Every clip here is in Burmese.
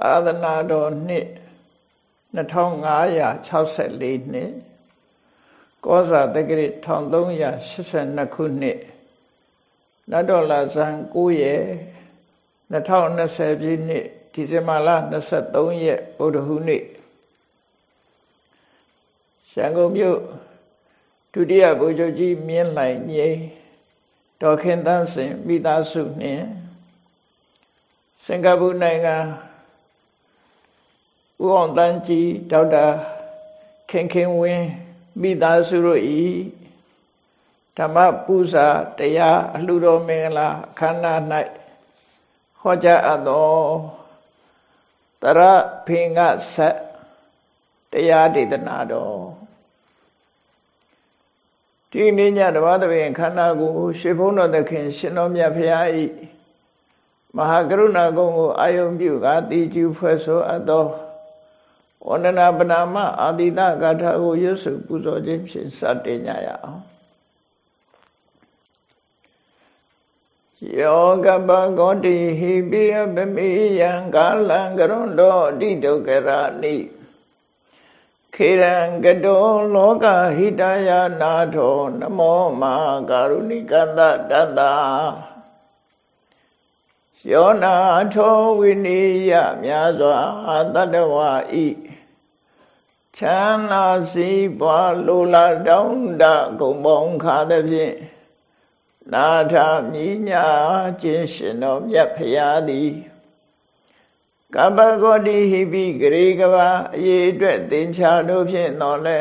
သာသနာတော်နှစ်2564နှစ်ကောဇာတက္ကရာ1382ခုနှစ်နတ်တော်လာဇန်9ရက်2020ပြည့်နှစ်ဒီဇင်ဘာလ23ရက်ဗုဒ္ဓဟူးနေ့ရန်ကုန်မြို့ဒုတိယဗိုလ်ချုပ်ကြီးမြင်းလှိုင်ငိမ့်ဒေါခင်သန်းစင်မိသားစုနှင့်စင်ကာပူနိုင်ငံ ဦးအောင်တန်းကြီးဒေါက်တာခင်ခင်ဝင်းမိသားစုတို့ဤဓမ္မပူဇာတရားအလှတော်မင်္ဂလာအခမ်းအနား၌ဟောကြားအပ်သောတရဖေင္ကဆက်တရားဒေသနာတော်ဒီနေ့ညဓမ္မသဘင်ခန္ဓာကိုရှေဖုံးတော်သခင် ရှင်တော်မြတ်ဖရာဤမဟာကရုဏာကုံကိုအာယုံပြုကာတိကျူဖွဲ့ဆိုအပ်သော ဝန္ဒနာပနာမအာတိတဂါထာကိုရွတ်စုပူဇော်ခြင်းဖြင့်စတင်ကြရအောင်ယောကပကောတိဟိပိယပမိယံကာလံကရွန်တောတိဒုက္ခရာနိခေရံကတောလောကဟိတယနာထောနမောမာကာရုဏိကတတတ္တာယောနာထောဝိနိယမြာစွာတတ္တဝါဤ ချမ်းသာစီးပွားလိုလားတောင်းတဂုံပေါင်းခါသဖြင့်နာထမြညာခြင်းရှင်တော်မြတ်ဖရာသည်ကပ္ပဂောတိဟိပိဂရေကဘာအရေးအတွက်သင်္ချာတို့ဖြင့်တော်လဲ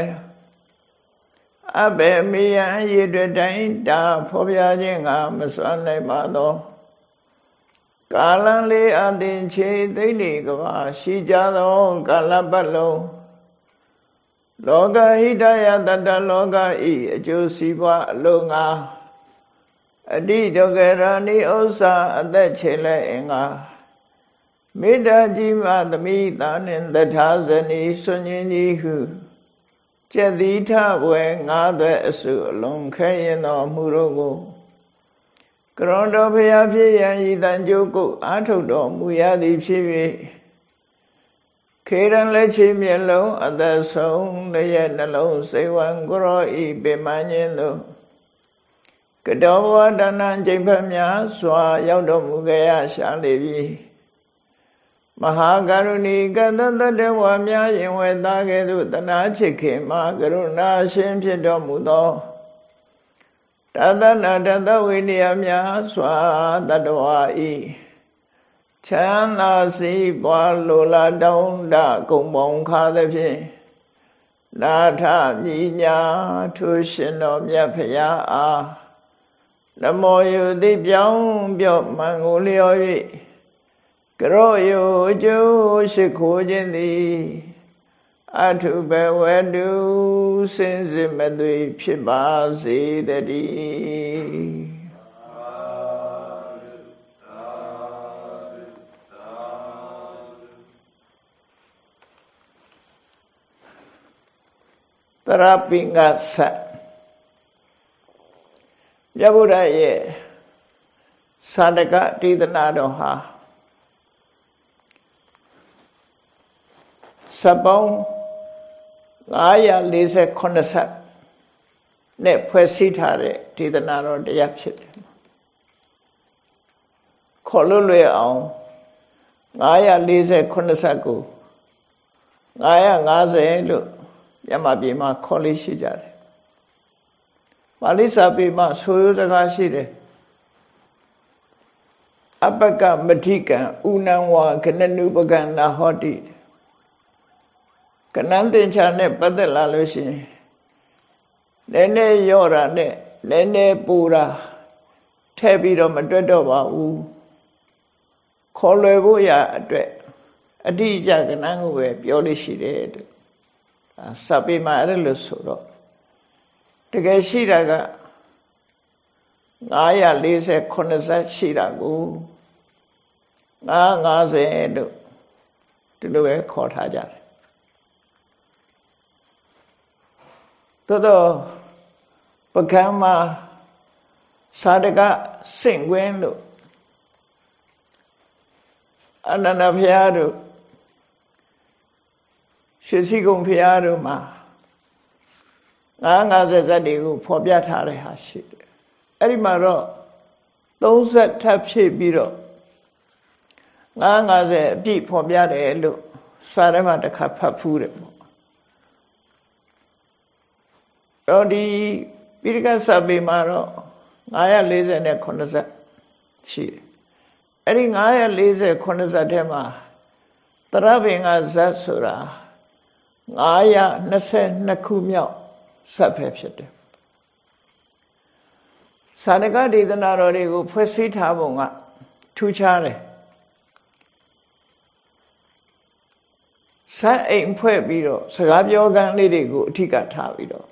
အဘေမေယံအရေးအတွက်တိုင်းတာဖော်ပြခြင်းကမစွမ်းနိုင်ပါသောကာလံလေးအသင်ချေသိမ့်နေကဘာရှိကြသောကာလပတ်လုံး လောကဟိတယတတလောကဤအကျိုးစီးပွားအလုံးငါအတိဒုက္ခရဏိဥစ္စာအသက်ချေလဲအင်္ဂါမေတ္တာကြီးမှသမိတာနှင့်တထာဇနီဆွညင်းကြီးဟုကျက်သီထဝဲငါးသွဲအစုအလုံးခဲရင်တော်မူတို့ကိုကရွန်တော်ဖျားဖြစ်ရန်ဤတန်ကြိုးကိုအာထုတ်တော်မူရသည်ဖြစ်၍ ခေရန်လက်ချေမျက်လုံးအသက်ဆုံးတရဲ့နှလုံးစိတ်ဝံကိုရောဤပေမန်းခြင်းသို့ကတောဘဝတဏ္ဍကျိန်ဖက်များစွာ ရောက်တော်မူကြရရှာလေပြီမဟာကရုဏီကတတတဝါများရင်ဝဲသားကဲ့သို့တနာချစ်ခင်မှာကရုဏာရှင်ဖြစ်တော်မူသောတသနာတသဝိနည်းများစွာတတဝါဤ ချမ်းသာစီးပွားလိုလားတောင်းတကုံပေါင်းခါသဖြင့်နာထမြညာထိုရှင်တော်မြတ်ဖရာအားနမောယုတိပြောင်းပြော့မှန်ကိုလျော်၍ကရောယုကျိုးရှိခိုးခြင်းသည်အထုဘဝတုစင်စစ်မသွေဖြစ်ပါစေတည်း တရပိငတ်ဆက်မြတ်ဗုဒ္ဓရဲ့သာတကတိဒနာတော်ဟာစပောင်း948ဆက်နဲ့ဖွဲ့စည်းထားတဲ့ဒေသနာတော်တရားဖြစ်တယ်ခေါ်လို့လွယ်အောင်948ဆက်ကို950လို့ မြတ်မပြေမှာခေါ်လေးရှိကြတယ်ပါဠိစာပေမှာဆိုရိုးစကားရှိတယ်အပကမတိကံဥနံဝါကနနုပကံနာဟောတိကနန်းတင်ချာနဲ့ပတ်သက်လာလို့ရှိရင်နည်းနည်းရော့တာနဲ့နည်းနည်းပူတာထည့်ပြီးတော့မတွက်တော့ပါဘူးခေါ်လွယ်ဖို့ရအတွက်အတိအကျကနန်းကိုပဲပြောလို့ရှိတယ်တဲ့ စာပေမှာအဲ့လိုဆိုတော့တကယ်ရှိတာက940ရှိတာကို950တို့ဒီလိုပဲခေါ်ထားကြတယ်သို့တော့ပကံမှာသာတကစင့်ကွင်းလို့အနန္ဒဘုရားတို့ ရွှေစီကုံဖရာတို့မှာ950ဇတ်တွေကိုဖော်ပြထားတဲ့ဟာရှိတယ်အဲ့ဒီမှာတော့30ထပ်ဖြည့်ပြီးတော့950အပြည့်ဖော်ပြတယ်လို့စာထဲမှာတစ်ခါဖတ်ဖူးတယ်ပေါ့တော့ဒီပိရိကစပေမှာတော့949ဇတ်ရှိတယ်အဲ့ဒီ949ဇတ်ထဲမှာတရဘင်ကဇတ်ဆိုတာ 922ခုမြောက်ဇတ်ပဲဖြစ်တယ်သာဏကဒေသနာတော်တွေကိုဖွဲ့စည်းထားပုံကထူးခြားတယ်ဆက်အိမ်ဖွဲ့ပြီးတော့စကားပြောကန်းလေးတွေကိုအထစ်ကထားပြီးတော့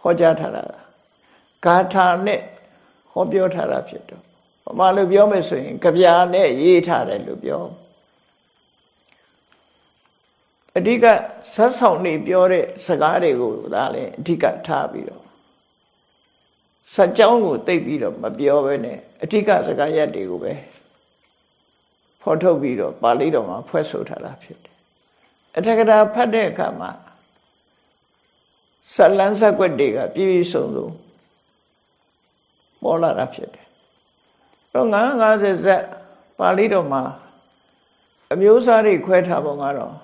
ဟောကြားထားတာဂါထာနဲ့ဟောပြောထားတာဖြစ်တော့ဘာမှလို့ပြောမယ်ဆိုရင်ကြပြာနဲ့ရေးထားတယ်လို့ပြော အဓိကဆက်ဆောင်နေပြောတဲ့စကားတွေကိုဒါလည်းအဓိကထားပြီးတော့စัจကြောင်းကိုသိပြီးတော့မပြောဘဲနဲ့အဓိကစကားရက်တွေကိုပဲဖော်ထုတ်ပြီးတော့ပါဠိတော်မှာဖွဲ့ဆိုထားတာဖြစ်တယ်အထက်ကရာဖတ်တဲ့အခါမှာဇလန်းဇက်ွက်တွေကပြည့်ပြည့်စုံစုံပေါ်လာတာဖြစ်တယ်တော့950ဇက်ပါဠိတော်မှာအမျိုးအစားတွေခွဲထားပုံကတော့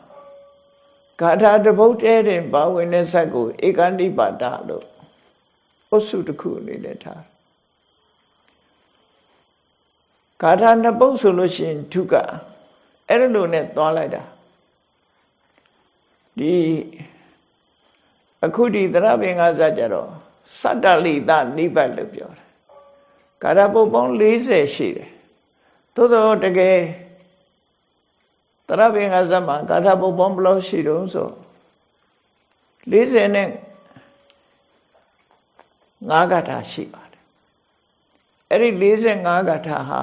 ဂါထာတပုတ်တဲတင်ပါဝင်တဲ့ဇက်ကိုဧကန္တိပါဒလို့အုပ်စုတစ်ခုအနေနဲ့ထားဂါထာနှစ်ပုတ်ဆိုလို့ရှိရင်ဒုက္ခအဲ့လိုနဲ့သွားလိုက်တာဒီအခုဒီသရပင်ကစကြတော့စတ္တလိတနိဗ္ဗတ်လို့ပြောတယ်ကာရပုတ်ပေါင်း40ရှိတယ်သို့တော့တကယ် သရပင်ကစမှာကာရပုတ်ပေါင်းဘယ်လောက်ရှိတုံးဆို40နဲ့5ဂါထာရှိပါတယ်အဲ့ဒီ45ဂါထာဟာ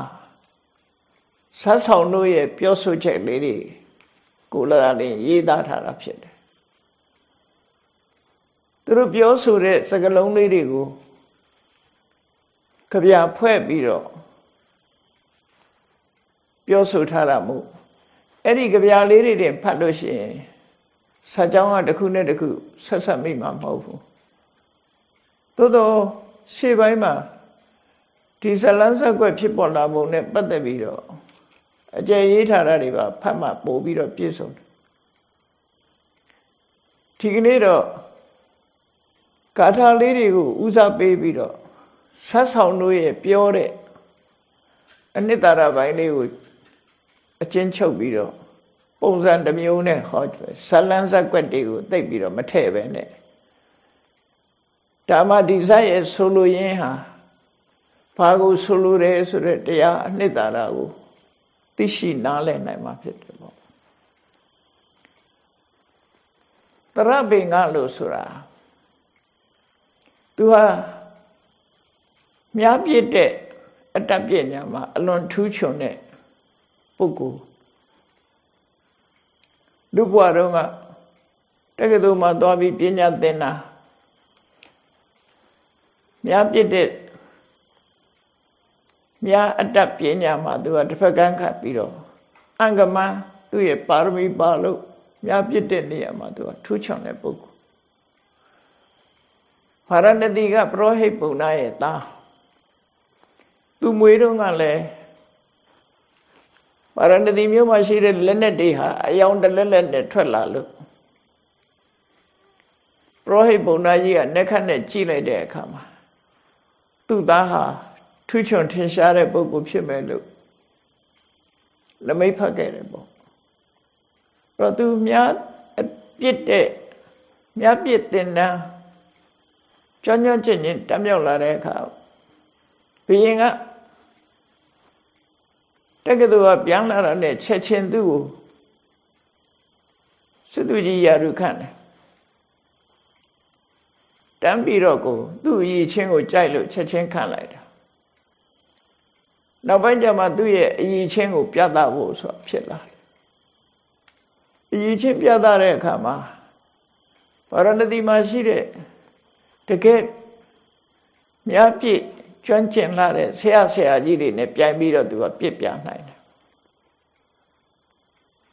ဆတ်ဆောင်တို့ရဲ့ပြောဆိုချက်လေးတွေကိုလာရင်ရေးသားထားတာဖြစ်တယ်သူတို့ပြောဆိုတဲ့စကားလုံးလေးတွေကိုကြပြဖွဲ့ပြီးတော့ပြောဆိုထားတာမို့ အဲ့ဒီကြပြလေးတွေတင်ဖတ်လို့ရှိရင်စာကြောင်းကတစ်ခုနဲ့တစ်ခုဆက်ဆက်မိမှာမဟုတ်ဘူးသို့တော့ရှေ့ပိုင်းမှာဒီဇလန်းဆက်ွက်ဖြစ်ပေါ်လာပုံနဲ့ပတ်သက်ပြီးတော့အကျယ်ရေးထားတာတွေပါဖတ်မှပို့ပြီးတော့ပြည့်စုံတယ်ဒီကနေ့တော့ဂါထာလေးတွေကိုဦးစားပေးပြီးတော့ဆက်ဆောင်တို့ရဲ့ပြောတဲ့အနှစ်သာရပိုင်းလေးကို အချင်းချုပ်ပြီးတော့ပုံစံတစ်မျိုးနဲ့ဟောဇလန်းဇက်ွက်တွေကိုသိပ်ပြီးတော့မထည့်ပဲနဲ့ဓမ္မဒီဇက်ရဲ့ဆိုလိုရင်းဟာဘာကိုဆိုလိုတယ်ဆိုတဲ့တရားအနှစ်သာရကိုသိရှိနားလည်နိုင်မှာဖြစ်တယ်ပေါ့တရပင်ကလို့ဆိုတာသူဟာမြားပြစ်တဲ့အတ္တပညာမှာအလွန်ထူးချွန်တဲ့ ပုဂ္ဂိုလ်လူဘဝတော့ကတက္ကသိုလ်မှာသွားပြီးပညာသင်တာမြားပြစ်တဲ့မြားအတ္တပညာမှာသူကတစ်ဖက်ကန်းခတ်ပြီးတော့အင်္ဂမသူ့ရဲ့ပါရမီပါလို့မြားပြစ်တဲ့နေရာမှာသူကထူးချွန်တဲ့ပုဂ္ဂိုလ်ဖာရဏတိကပရောဟိတ်ပုံနာရဲ့သားသူမွေးတော့ကလည်း ပါရဏတိမြို့မှာရှိတဲ့လက်နဲ့တွေဟာအယောင်တလက်လက်နဲ့ထွက်လာလို့ပရောဟိတ်ပုံနာကြီးကနှက်ခတ်နဲ့ကြည့်လိုက်တဲ့အခါမှာသူ့သားဟာထူးချွန်ထင်ရှားတဲ့ပုဂ္ဂိုလ်ဖြစ်မယ်လို့လမိတ်ဖတ်ခဲ့တယ်ပေါ့အဲ့တော့သူများအပြစ်တဲ့များပြစ်တင်တန်းကြွညွန့်ချင်းချင်းတမြောက်လာတဲ့အခါဘုရင်က တက္ကသိုလ်ကပြန်လာတာနဲ့ချက်ချင်းသူ့ကိုစစ်သူကြီးရာရုခန့်တယ်တမ်းပြီးတော့ကိုသူ့အရေးချင်းကိုကြိုက်လို့ချက်ချင်းခံလိုက်တာနောက်ပိုင်းကျမှသူ့ရဲ့အရေးချင်းကို ပြသဖို့ဆိုတာဖြစ်လာတယ်အရေးချင်းပြသတဲ့အခါမှာဗာရဏသီမှာရှိတဲ့တကယ်မြတ်ပြည့် ကျွမ်းကျင်လာတဲ့ဆရာဆရာကြီးတွေနဲ့ပြိုင်ပြီးတော့သူကပြစ်ပြနိုင်တယ်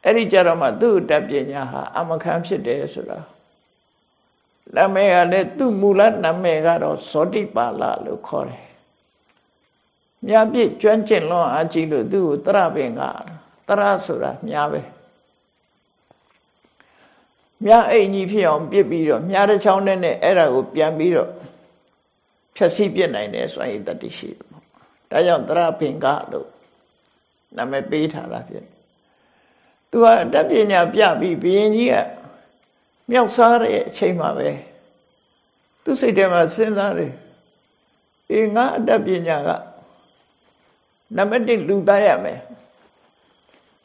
အဲ့ဒီကြတော့မှသူ့တတ်ပညာဟာအမခံဖြစ်တယ်ဆိုတာနာမည်ကလည်းသူ့မူလနာမည်ကတော့ဇောတိပါဠလို့ခေါ်တယ်မြတ်ပြည့်ကျွမ်းကျင်လွန်အားကြီးလို့သူ့ကိုတရပင်ကတရဆိုတာမြားပဲမြားအိမ်ကြီးဖြစ်အောင်ပြစ်ပြီးတော့မြားတစ်ချောင်းနဲ့နဲ့အဲ့ဒါကိုပြန်ပြီးတော့ ဖြည့်ဆည်းပြစ်နိုင်တယ်ဆိုရင်တတိရှိတယ်ပေါ့ဒါကြောင့်တရပင်ကလို့နာမည်ပေးထားတာဖြစ်သူကတတ်ပညာပြပြီးဘုရင်ကြီးကမြောက်စားတဲ့အချိန်မှာပဲသူစိတ်ထဲမှာစဉ်းစားတယ်အေးငါအတတ်ပညာကနံပါတ်1လူသားရမယ်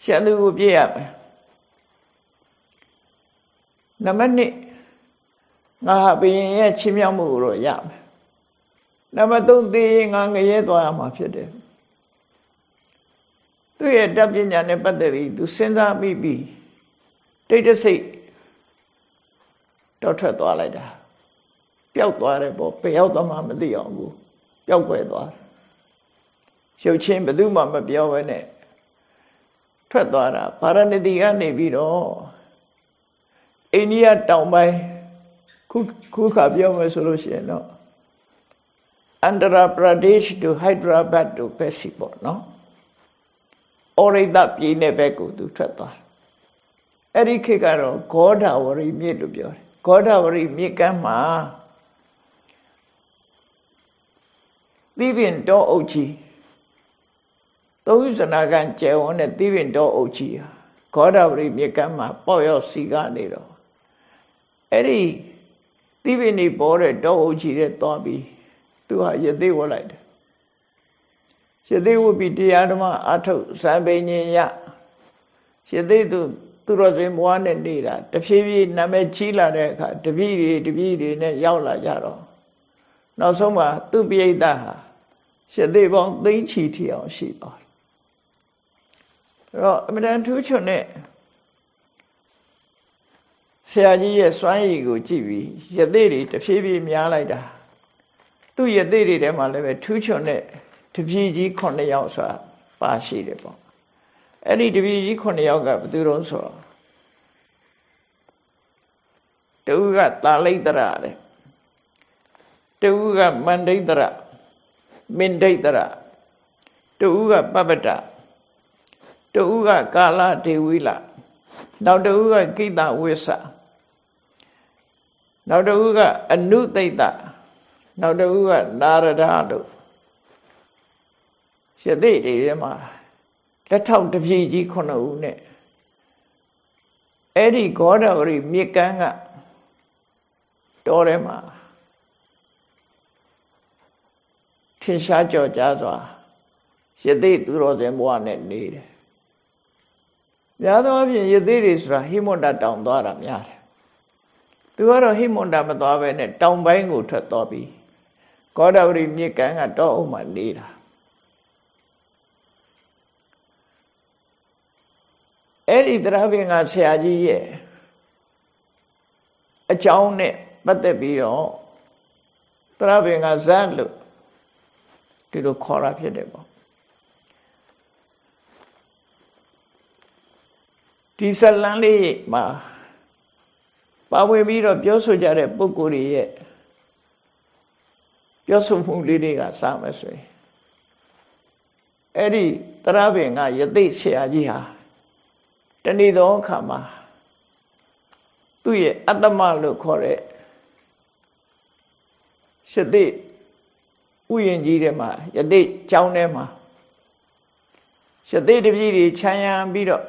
ရှန်သူကိုပြည့်ရမယ်နံပါတ်2ငါဟာဘုရင်ရဲ့ချင်းမြောက်မှုကိုတော့ရမယ် နံပါတ်3သိရင်ငါငရဲသွားရမှာဖြစ်တယ်သူ့ရဲ့တတ်ပညာနဲ့ပတ်သက်ပြီးသူစဉ်းစားပြီးပြီးတိတ်တဆိတ်တော့ထွက်သွားလိုက်တာပျောက်သွားတယ်ပေါ့ဘယ်ရောက်သွားမှမသိအောင်ဘူးပျောက်ွယ်သွားတယ်ရုပ်ချင်းဘယ်သူမှမပြောဘဲနဲ့ထွက်သွားတာဗာရဏသီကနေပြီးတော့အိန္ဒိယတောင်ပိုင်းခုခုခါပြောမယ်ဆိုလို့ရှိရင်တော့ Andhra Pradesh to Hyderabad to ပဲစီပေါ့နော်ဩရိတပြည်နယ်ဘက်ကိုသူထွက်သွားအဲ့ဒီခေတ်ကတော့ဂေါဓဝရီမြစ်လို့ပြောတယ်ဂေါဓဝရီမြစ်ကမ်းမှာသီးပင်တောအုပ်ကြီးသုံးစနာကန်ကျယ်ဝန်းတဲ့သီးပင်တောအုပ်ကြီးဟာဂေါဓဝရီမြစ်ကမ်းမှာပေါ့ရောက်စီကနေတော့အဲ့ဒီသီးပင်နေပေါ်တဲ့တောအုပ်ကြီးတဲ့သွားပြီး သူဟာရသေးဝတ်လိုက်တယ်ရသေးဝတ်ပြီးတရားဓမ္မအထုတ်ဇံပိညင်ရရသေးသူသူတော်စင်ဘွားနဲ့နေတာတဖြည်းဖြည်းနာမည်ကြီးလာတဲ့အခါတပည့်တွေတပည့်တွေနဲ့ရောက်လာကြတော့နောက်ဆုံးမှာသူပိဋကဟာရသေးပေါင်းသိန်းချီထီအောင်ရှိသွားတယ်အဲ့တော့အမြဲတမ်းထူးချွန်တဲ့ဆရာကြီးရဲ့စွမ်းရည်ကိုကြည့်ပြီးရသေးတွေတဖြည်းဖြည်းများလိုက်တာ သူ့ရသေးတွေထဲမှာလည်းပဲထူးချွန်တဲ့တပည့်ကြီး9ယောက်ဆိုတာပါရှိတယ်ပေါ့အဲ့ဒီတပည့်ကြီး9ယောက်ကဘယ်သူတုံးဆိုတော့တူကတာလိတ်တရတဲ့တူကမန္ဒိတရမင်ဒိတရတူကပပ္ပတတူကကာလဒေဝိလနောက်တူကကိတဝိသနောက်တူကအနုသိတ နောက်တူကနာရဒတို့ရသေးတွေထဲမှာလက်ထောက်တပြည့်ကြီးခုနှစ်ဦးနဲ့အဲ့ဒီဂေါဒဝရီမြေကမ်းကတောထဲမှာထင်ရှားကြော်ကြားစွာရသေးသူတော်စင်ဘဝနဲ့နေတယ်။များသောအားဖြင့်ရသေးတွေဆိုတာဟိမွန်တာတောင်သွားတာများတယ်။သူကတော့ဟိမွန်တာမသွားဘဲနဲ့တောင်ပိုင်းကိုထွက်သွားပြီး ဂေါဒဝရီမြေကမ်းကတောအုပ်မှာနေတာ။အဲ့ဒီတရားပင်ကဆရာကြီးရဲ့အကြောင်းနဲ့ပတ်သက်ပြီးတော့တရားပင်ကဇတ်လို့ဒီလိုခေါ်တာဖြစ်တယ်ပေါ့ဒီဇလန်းလေးမှာပါဝင်ပြီးတော့ပြောဆိုကြတဲ့ပုဂ္ဂိုလ်တွေရဲ့ ပြောဆိုမှုလေးတွေကစမယ်ဆိုရင်အဲ့ဒီတရားပင်ကယသိဆရာကြီးဟာတဏီသောအခါမှာသူ့ရဲ့အတ္တမလို့ခေါ်တဲ့ရှတိဥယျင်ကြီးထဲမှာယတိကျောင်းထဲမှာရှတိတပည့်တွေခြံရံပြီးတော့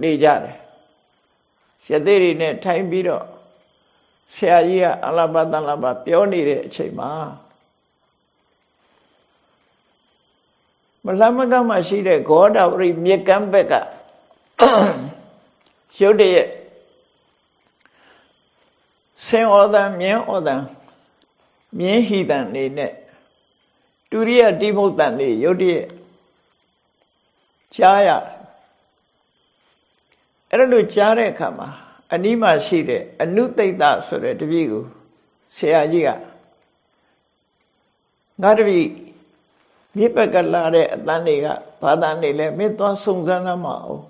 နေကြတယ်ရှတိတွေနဲ့ထိုင်ပြီးတော့ ဆရာကြီးကအလဘတလဘပြောနေတဲ့အချိန်မှာမလမကမှရှိတဲ့ဂေါဒဝရိမြေကမ်းဘက်ကရုတ်တရက်ဆင်ဩဒံမြင်းဩဒံမြင်းဟိတံနေနဲ့တူရိယတိမုတ်တံနေရုတ်တရက်ကြားရအဲ့လိုကြားတဲ့အခါမှာ အနိမရှိတဲ့အနုသိတ္တဆိုတဲ့တပည့်ကိုဆရာကြီးကငါတပည့်မြစ်ဘက်ကလာတဲ့အတန်းတွေကပဘာသာနေလဲမင်းသွားစုံစမ်းသမ်းမအောင်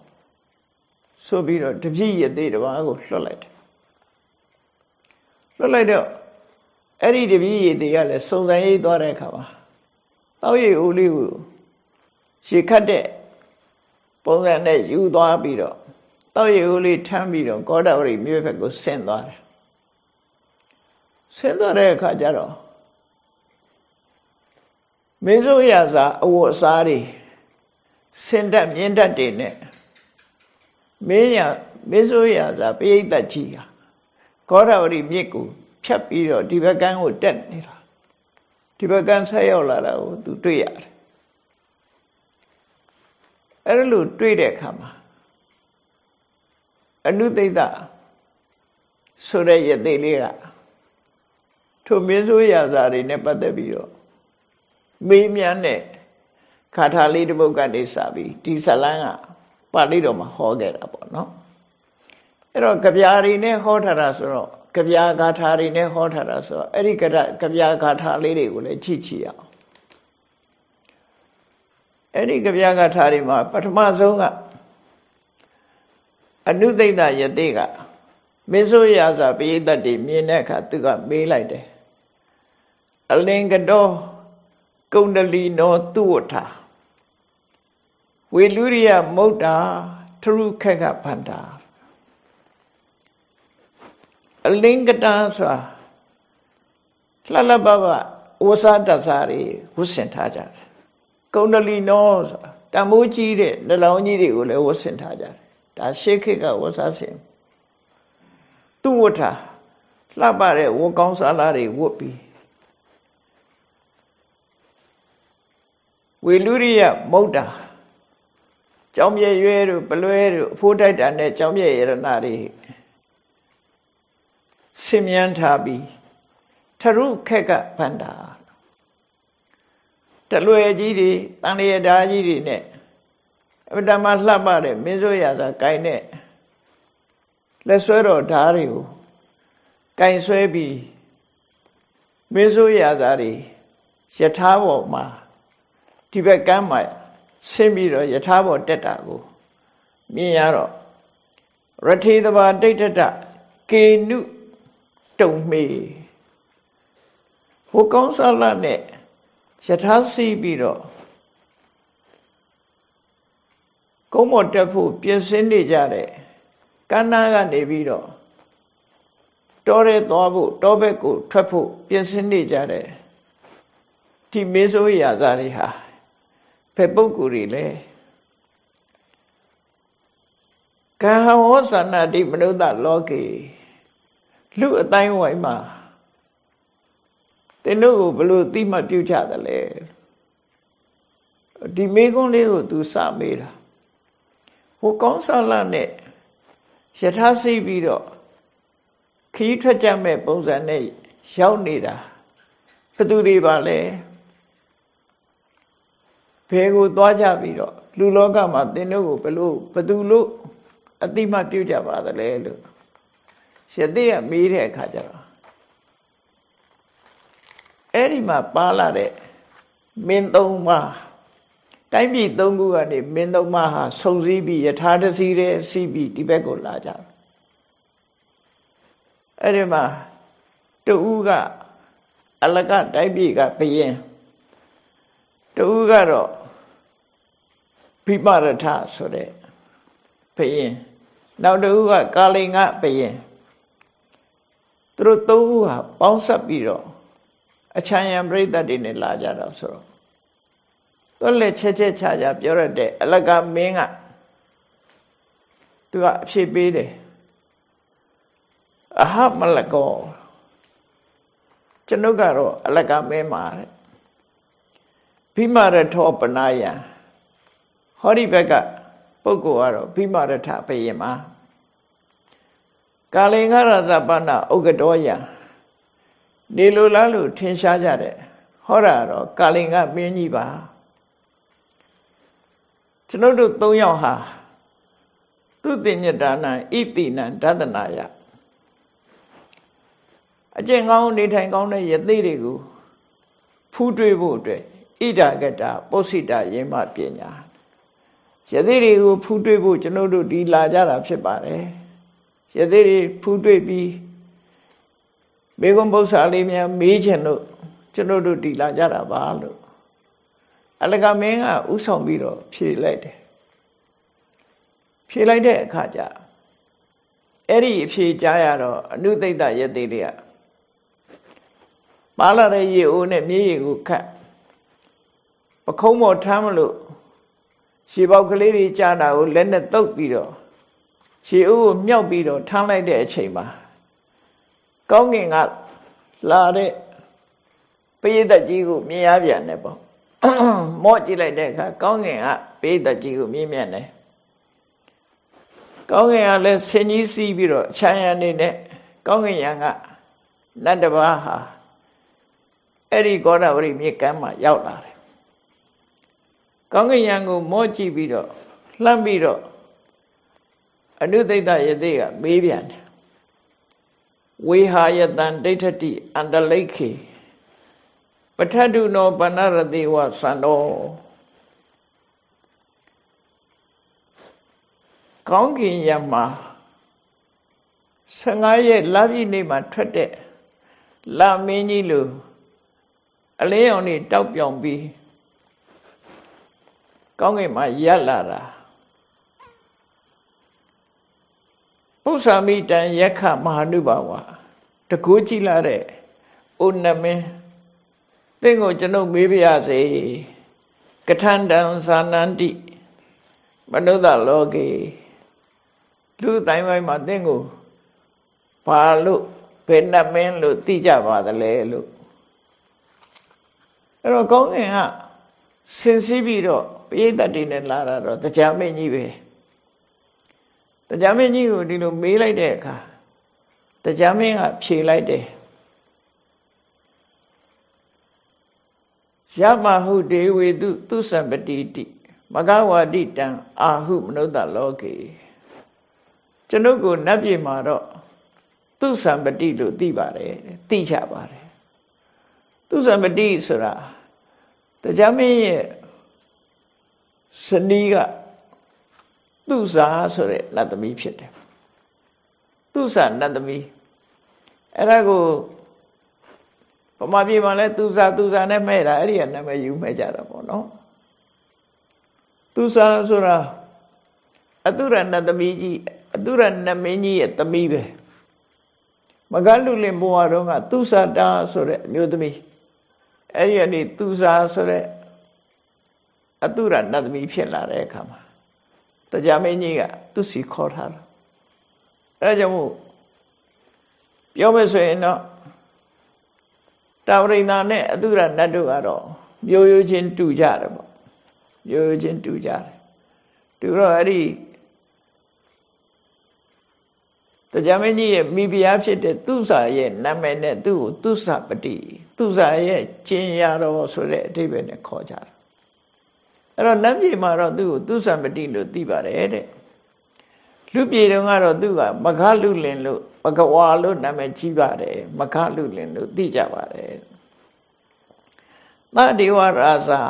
ဆိုပြီးတော့တပြည့်ရသေးတပါးကိုလွှတ်လိုက်တယ်လွှတ်လိုက်တော့အဲ့ဒီတပြည့်ရသေးကလည်းစုံစမ်းရေးသွားတဲ့အခါမှာတောက်ရည်ဦးလေးကိုရှေခတ်တဲ့ပုံစံနဲ့ယူသွားပြီးတော့ တောက်ရည်ဦးလေးထမ်းပြီးတော့ကောဒဝရီမြို့ဘက်ကိုဆင်းသွားတယ်ဆင်းသွားတဲ့အခါကျတော့မင်းစိုးရစာအဝတ်အစားတွေစင်တက်မြင့်တက်တွေနဲ့မင်းရမင်းစိုးရစာပိဋကကြီးဟာကောရဝရီမြစ်ကိုဖြတ်ပြီးတော့ဒီဘက်ကန်းကိုတက်နေတာဒီဘက်ကန်းဆက်ရောက်လာတာကိုသူတွေ့ရတယ်အဲ့လိုတွေ့တဲ့အခါမှာ အနုသိဒ္ဓဆိုတဲ့ယသိလေးကထိုမင်းစိုးရာဇာတွေနဲ့ပတ်သက်ပြီးတော့မေးမြန်းတဲ့ခါထာလေးတစ်ပုဒ်ကနေစပြီးဒီဇလန်းကပါဠိတော်မှာဟောခဲ့တာပေါ့နော်အဲ့တော့ကြပြာတွေနဲ့ဟောထားတာဆိုတော့ကြပြာဂါထာတွေနဲ့ဟောထားတာဆိုတော့အဲ့ဒီကြကြပြာဂါထာလေးတွေကိုလည်းကြည့်ချင်အောင်အဲ့ဒီကြပြာဂါထာတွေမှာပထမဆုံးက အနုသိဒ္ဓယတိကမင်းဆိုရာစာပိဋကတ်တွေမြင်တဲ့အခါသူကမေးလိုက်တယ်အလင်္ကတောကုန္ဒလီနောသူဝထာဝေလူရိယမုတ်တာထရုခက်ကဗန္တာအလင်္ကတာဆိုတာလှလှပပဝဆတသတွေဝတ်ဆင်ထားကြတယ်ကုန္ဒလီနောဆိုတာတမိုးကြီးတဲ့နှလုံးကြီးတွေကိုလည်းဝတ်ဆင်ထားကြတယ် ဒါရှေးခေတ်ကဝတ်စားဆင်သူဝတ်ထားလှပတဲ့ဝတ်ကောင်းစားလားတွေဝတ်ပြီးဝေလူရိယမုတ်တာကြောင်းမြဲရွဲတို့ပလွဲတို့အဖိုးတိုက်တာနဲ့ကြောင်းမြဲရတနာတွေဆင်မြန်းထားပြီးထရုခက်ကဗန္တာတလွယ်ကြီးတွေတန်လျက်ဓာကြီးတွေနဲ့ အပ္ပမလှပတဲ့မင်းစိုးရာစာကိုင်းနဲ့လက်ဆွဲတော်ဓာတွေကိုကင်ဆွဲပြီးမင်းစိုးရာစာတွေယထာပေါ်မှာဒီဘက်ကမ်းမှာဆင်းပြီးတော့ယထာဘောတက်တာကိုမြင်ရတော့ရထေသဘာတိဋ္ဌတကေနုတုံမေဟိုကောင်းဆလနဲ့ယထာစီးပြီးတော့ ကုန်းမော်တက်ဖို့ပြင်ဆင်နေကြတဲ့ကန္နာကနေပြီးတော့တောရဲသွားဖို့တောဘက်ကိုထွက်ဖို့ပြင်ဆင်နေကြတဲ့ဒီမေဆိုးရာဇာတွေဟာဘယ်ပုဂ္ဂိုလ်တွေလဲကဟဝောသနာတိမနုဿလောကေလူအတိုင်းဝိုင်းမှာသင်တို့ကိုဘလို့သိမှပြုကြတယ်လဲဒီမေကုန်းလေးကို तू စမေးတာ ဟိုကောင်းဆလာနဲ့ယထာစိတ်ပြီးတော့ခီးထွက်ကြမဲ့ပုံစံနဲ့ရောက်နေတာဘသူတွေပါလဲဘယ်ကိုသွားကြပြီးတော့လူလောကမှာသင်တို့ကိုဘလို့ဘသူလို့အတိမပြုတ်ကြပါသလဲလို့ရသေးကမေးတဲ့အခါကျတော့အဲ့ဒီမှာပါလာတဲ့မင်းသုံးပါး တိုင်းပြည်သုံးခုကနေမင်းသုံးပါးဟာဆုံစည်းပြီးယထာတစီတဲ့စီးပြီးဒီဘက်ကိုလာကြတယ်အဲ့ဒီမှာတူကအလကတိုင်းပြည်ကဘယင်တူကတော့ဘိပရထဆိုတဲ့ဘယင်နောက်တစ်ဦးကကာလိန်ကဘယင်သူတို့သုံးဦးဟာပေါင်းဆက်ပြီးတော့အချမ်းရံပြိဿတ်တွေနဲ့လာကြတော့ဆိုတော့ သူလည်းချက်ချက်ချာချာပြောရတဲ့အလကမင်းကသူကအဖြစ်ပေးတယ်အဟမလကောကျွန်ုပ်ကတော့အလကမင်းမှာတဲ့ဘိမာရထောပနာယံဟောဒီဘက်ကပုဂ္ဂိုလ်ကတော့ဘိမာရထဘယင်မှာကာလင်္ဂရဇပနာဥက္ကတောယံနေလိုလားလို့ထင်ရှားကြတယ်ဟောတာတော့ကာလင်္ဂမင်းကြီးပါ ကျွန်ုပ်တို့၃ယောက်ဟာသူတင်ညတာနံဣတိနံဒသနာယအကျင့်ကောင်းနေထိုင်ကောင်းတဲ့ယသိတွေကိုဖူးတွေးဖို့အတွက်ဣဒာကတာပုစိတယေမပညာယသိတွေကိုဖူးတွေ့ဖို့ကျွန်တော်တို့ဒီလာကြတာဖြစ်ပါတယ်ယသိတွေဖူးတွေ့ပြီးမေကွန်ပု္ပ္ပာလေးများမေးချင်လို့ကျွန်တော်တို့ဒီလာကြတာပါလို့ အလကမင်းကဥဆောင်ပြီးတော့ဖြေလိုက်တယ်ဖြေလိုက်တဲ့အခါကျအဲ့ဒီအဖြေကြားရတော့အနုသိတ္တယသိတွေကပါလာတဲ့ရေအိုးနဲ့မြေရေကိုခတ်ပခုံးပေါ်ထမ်းမလို့ရှေပေါက်ကလေးတွေကြားတာကိုလက်နဲ့တုပ်ပြီးတော့ရှေအိုးကိုမြောက်ပြီးတော့ထမ်းလိုက်တဲ့အချိန်မှာကောင်းကင်ကလာတဲ့ပိဋကကြီးကိုမြင်ရပြန်တယ်ပေါ့ မော့ကြည့်လိုက်တဲ့အခါကောင်းကင်ကပိဋကကြီးကိုမြင်မြန်တယ်ကောင်းကင်ကလည်းဆင်ကြီးစီးပြီးတော့ခြံရံနေနဲ့ကောင်းကင်ရံကနတ်တပါးဟာအဲ့ဒီကောဒဝရိမြေကမ်းမှာရောက်လာတယ်ကောင်းကင်ရံကိုမော့ကြည့်ပြီးတော့လှမ်းပြီးတော့အနုသိတ္တယသိကမေးပြန်တယ်ဝေဟာယတံဒိဋ္ဌတိအန္တလိခေ ပထတုနောပဏရတိဝသံတော်ကောင်းကင်ယမှာ15ရက်လပြည့်နေ့မှာထွက်တဲ့လာမင်းကြီးလိုအလင်းအောင်နေတောက်ပြောင်ပြီးကောင်းကင်မှာရက်လာတာပု္ပ္ပာမိတံယက္ခမဟာနုဘာဝတကူကြည့်လာတဲ့ဩနမင်း သင်ကိုကျွန်ုပ်မေးပြရစေကထန္တံသာနန္တိမနုဿလောကေလူတိုင်းပိုင်းမှာသင်ကိုဘာလို့ဘယ်နှမင်းလို့သိကြပါသလဲလို့အဲ့တော့ကောင်းငင်ကဆင်စည်းပြီးတော့ပိဋကတိနဲ့လာတာတော့တရားမင်းကြီးပဲတရားမင်းကြီးကိုဒီလိုမေးလိုက်တဲ့အခါတရားမင်းကဖြေလိုက်တယ် ယမဟုဒေဝေတုသူစံပတိတိမဂဝါတိတံအာဟုမနုဿလောကေကျွန်ုပ်ကိုနတ်ပြည်မှာတော့သူစံပတိလို့သိပါတယ်သိချပါတယ်သူစံပတိဆိုတာတရားမင်းရဲ့စနီးကသူစာဆိုတဲ့နတ်သမီးဖြစ်တယ်သူစာနတ်သမီးအဲ့ဒါကို ဗမာပြည်မှာလဲသူစာသူစာနဲ့မဲ့တာအဲ့ဒီကနာမည်ယူမဲ့ကြတာပေါ့နော်သူစာဆိုတာအတုရနတ်သမီးကြီးအတုရနမင်းကြီးရဲ့သမီးပဲမကလူလင်ဘဝတော့ကသူစာတာဆိုတဲ့အမျိုးသမီးအဲ့ဒီကနေသူစာဆိုတဲ့အတုရနတ်သမီးဖြစ်လာတဲ့အခါမှာတရားမင်းကြီးကသူစီခေါ်ထားတာအဲဒါကြောင့်မို့ပြောမယ်ဆိုရင်တော့ တာဝရိန္ဒာနဲ့အတုရနတ်တို့ကတော့မျိုးရိုးချင်းတူကြတယ်ပေါ့မျိုးရိုးချင်းတူကြတယ်တူတော့အဲ့ဒီတရားမင်းကြီးရဲ့မိဖုရားဖြစ်တဲ့သူစာရဲ့နာမည်နဲ့သူ့ကိုသူစာပတိသူစာရဲ့ကျင်ရတော်ဆိုတဲ့အဓိပ္ပာယ်နဲ့ခေါ်ကြတာအဲ့တော့နတ်ပြည်မှာတော့သူ့ကိုသူစာပတိလို့သိပါတယ်တဲ့ လူပြည်တုန်းကတော့သူကမခလူလင်လို့ဘဂဝါလို့နာမည်ကြီးပါတယ်မခလူလင်လို့သိကြပါတယ်သတေဝရာဇာ